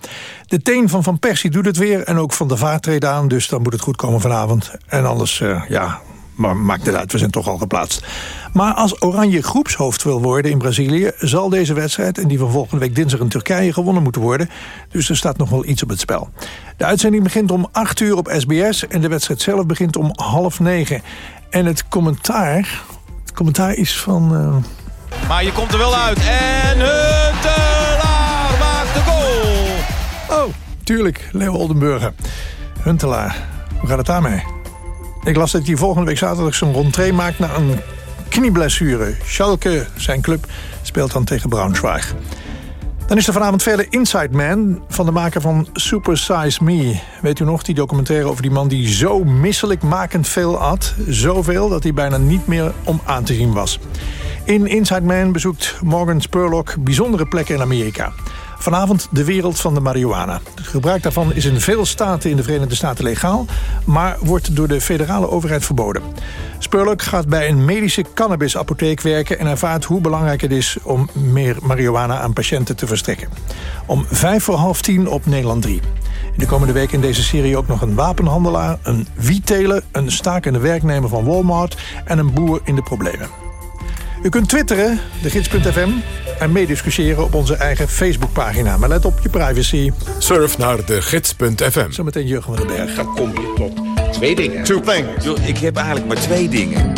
De teen van Van Persie doet het weer en ook Van de Vaart treedt aan... dus dan moet het goed komen vanavond. En anders, uh, ja, maar maakt het uit, we zijn toch al geplaatst. Maar als Oranje groepshoofd wil worden in Brazilië... zal deze wedstrijd en die van volgende week dinsdag in Turkije gewonnen moeten worden. Dus er staat nog wel iets op het spel. De uitzending begint om 8 uur op SBS... en de wedstrijd zelf begint om half negen. En het commentaar, commentaar is van... Uh... Maar je komt er wel uit. En Huntelaar maakt de goal. Oh, tuurlijk, Leo Oldenburger. Huntelaar, hoe gaat het daarmee? Ik las dat hij volgende week zaterdag zijn rentree maakt... na een knieblessure. Schalke, zijn club, speelt dan tegen Braunschweig. Dan is er vanavond verder Inside Man van de maker van Super Size Me. Weet u nog, die documentaire over die man die zo misselijkmakend veel at. Zoveel dat hij bijna niet meer om aan te zien was. In Inside Man bezoekt Morgan Spurlock bijzondere plekken in Amerika. Vanavond de wereld van de marihuana. Het gebruik daarvan is in veel staten in de Verenigde Staten legaal... maar wordt door de federale overheid verboden. Spurlock gaat bij een medische cannabisapotheek werken... en ervaart hoe belangrijk het is om meer marihuana aan patiënten te verstrekken. Om vijf voor half tien op Nederland 3. In de komende week in deze serie ook nog een wapenhandelaar... een wietteler, een stakende werknemer van Walmart... en een boer in de problemen. U kunt twitteren, de gids.fm, en meediscussiëren op onze eigen Facebookpagina. Maar let op je privacy. Surf naar de gids.fm. Zometeen Jurgen van den Berg. Dan kom je tot twee dingen. Two things. ik heb eigenlijk maar twee dingen.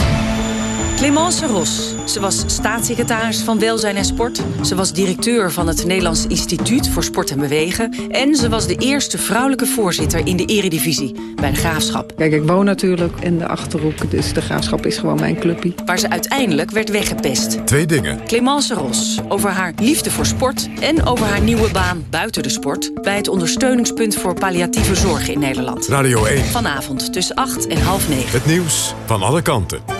Clemence Ros. Ze was staatssecretaris van Welzijn en Sport. Ze was directeur van het Nederlands Instituut voor Sport en Bewegen. En ze was de eerste vrouwelijke voorzitter in de eredivisie bij de Graafschap. Kijk, ik woon natuurlijk in de Achterhoek, dus de Graafschap is gewoon mijn clubje. Waar ze uiteindelijk werd weggepest. Twee dingen. Clemence Ros. Over haar liefde voor sport en over haar nieuwe baan buiten de sport... bij het ondersteuningspunt voor palliatieve zorg in Nederland. Radio 1. Vanavond tussen 8 en half 9. Het nieuws van alle kanten.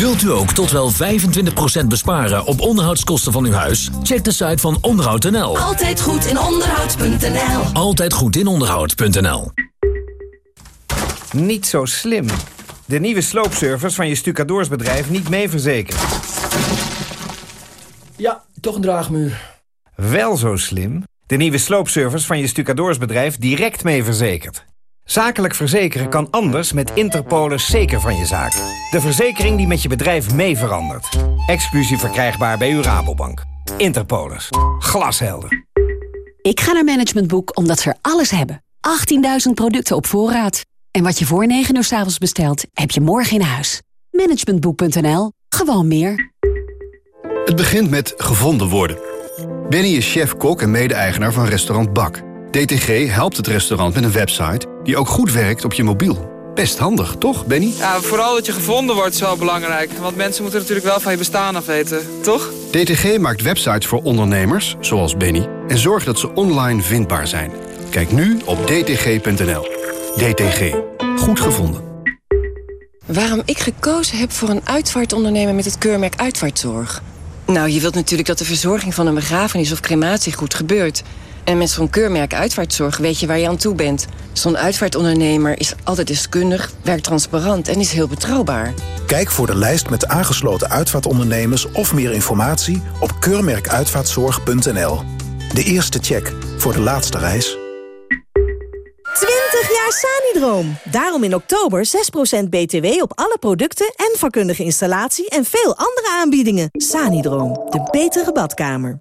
Wilt u ook tot wel 25% besparen op onderhoudskosten van uw huis? Check de site van onderhoud.nl. Altijd goed in onderhoud.nl. Altijd goed in onderhoud.nl. Niet zo slim. De nieuwe sloopservice van je stucadoorsbedrijf niet mee verzekerd. Ja, toch een draagmuur. Wel zo slim. De nieuwe sloopservice van je stucadoorsbedrijf direct mee verzekerd. Zakelijk verzekeren kan anders met Interpolis zeker van je zaak. De verzekering die met je bedrijf mee verandert. Exclusief verkrijgbaar bij uw Rabobank. Interpolis. Glashelder. Ik ga naar Management Boek omdat ze er alles hebben. 18.000 producten op voorraad. En wat je voor 9 uur s avonds bestelt, heb je morgen in huis. Managementboek.nl. Gewoon meer. Het begint met gevonden worden. Benny is chef-kok en mede-eigenaar van restaurant Bak. DTG helpt het restaurant met een website die ook goed werkt op je mobiel. Best handig, toch, Benny? Ja, vooral dat je gevonden wordt is wel belangrijk. Want mensen moeten natuurlijk wel van je bestaan af weten, toch? DTG maakt websites voor ondernemers, zoals Benny... en zorgt dat ze online vindbaar zijn. Kijk nu op dtg.nl. DTG. Goed gevonden. Waarom ik gekozen heb voor een uitvaartondernemer met het keurmerk Uitvaartzorg? Nou, je wilt natuurlijk dat de verzorging van een begrafenis of crematie goed gebeurt... En met zo'n keurmerk uitvaartzorg weet je waar je aan toe bent. Zo'n uitvaartondernemer is altijd deskundig, werkt transparant en is heel betrouwbaar. Kijk voor de lijst met aangesloten uitvaartondernemers of meer informatie op keurmerkuitvaartzorg.nl. De eerste check voor de laatste reis. 20 jaar Sanidroom. Daarom in oktober 6% BTW op alle producten en vakkundige installatie en veel andere aanbiedingen. Sanidroom, de betere badkamer.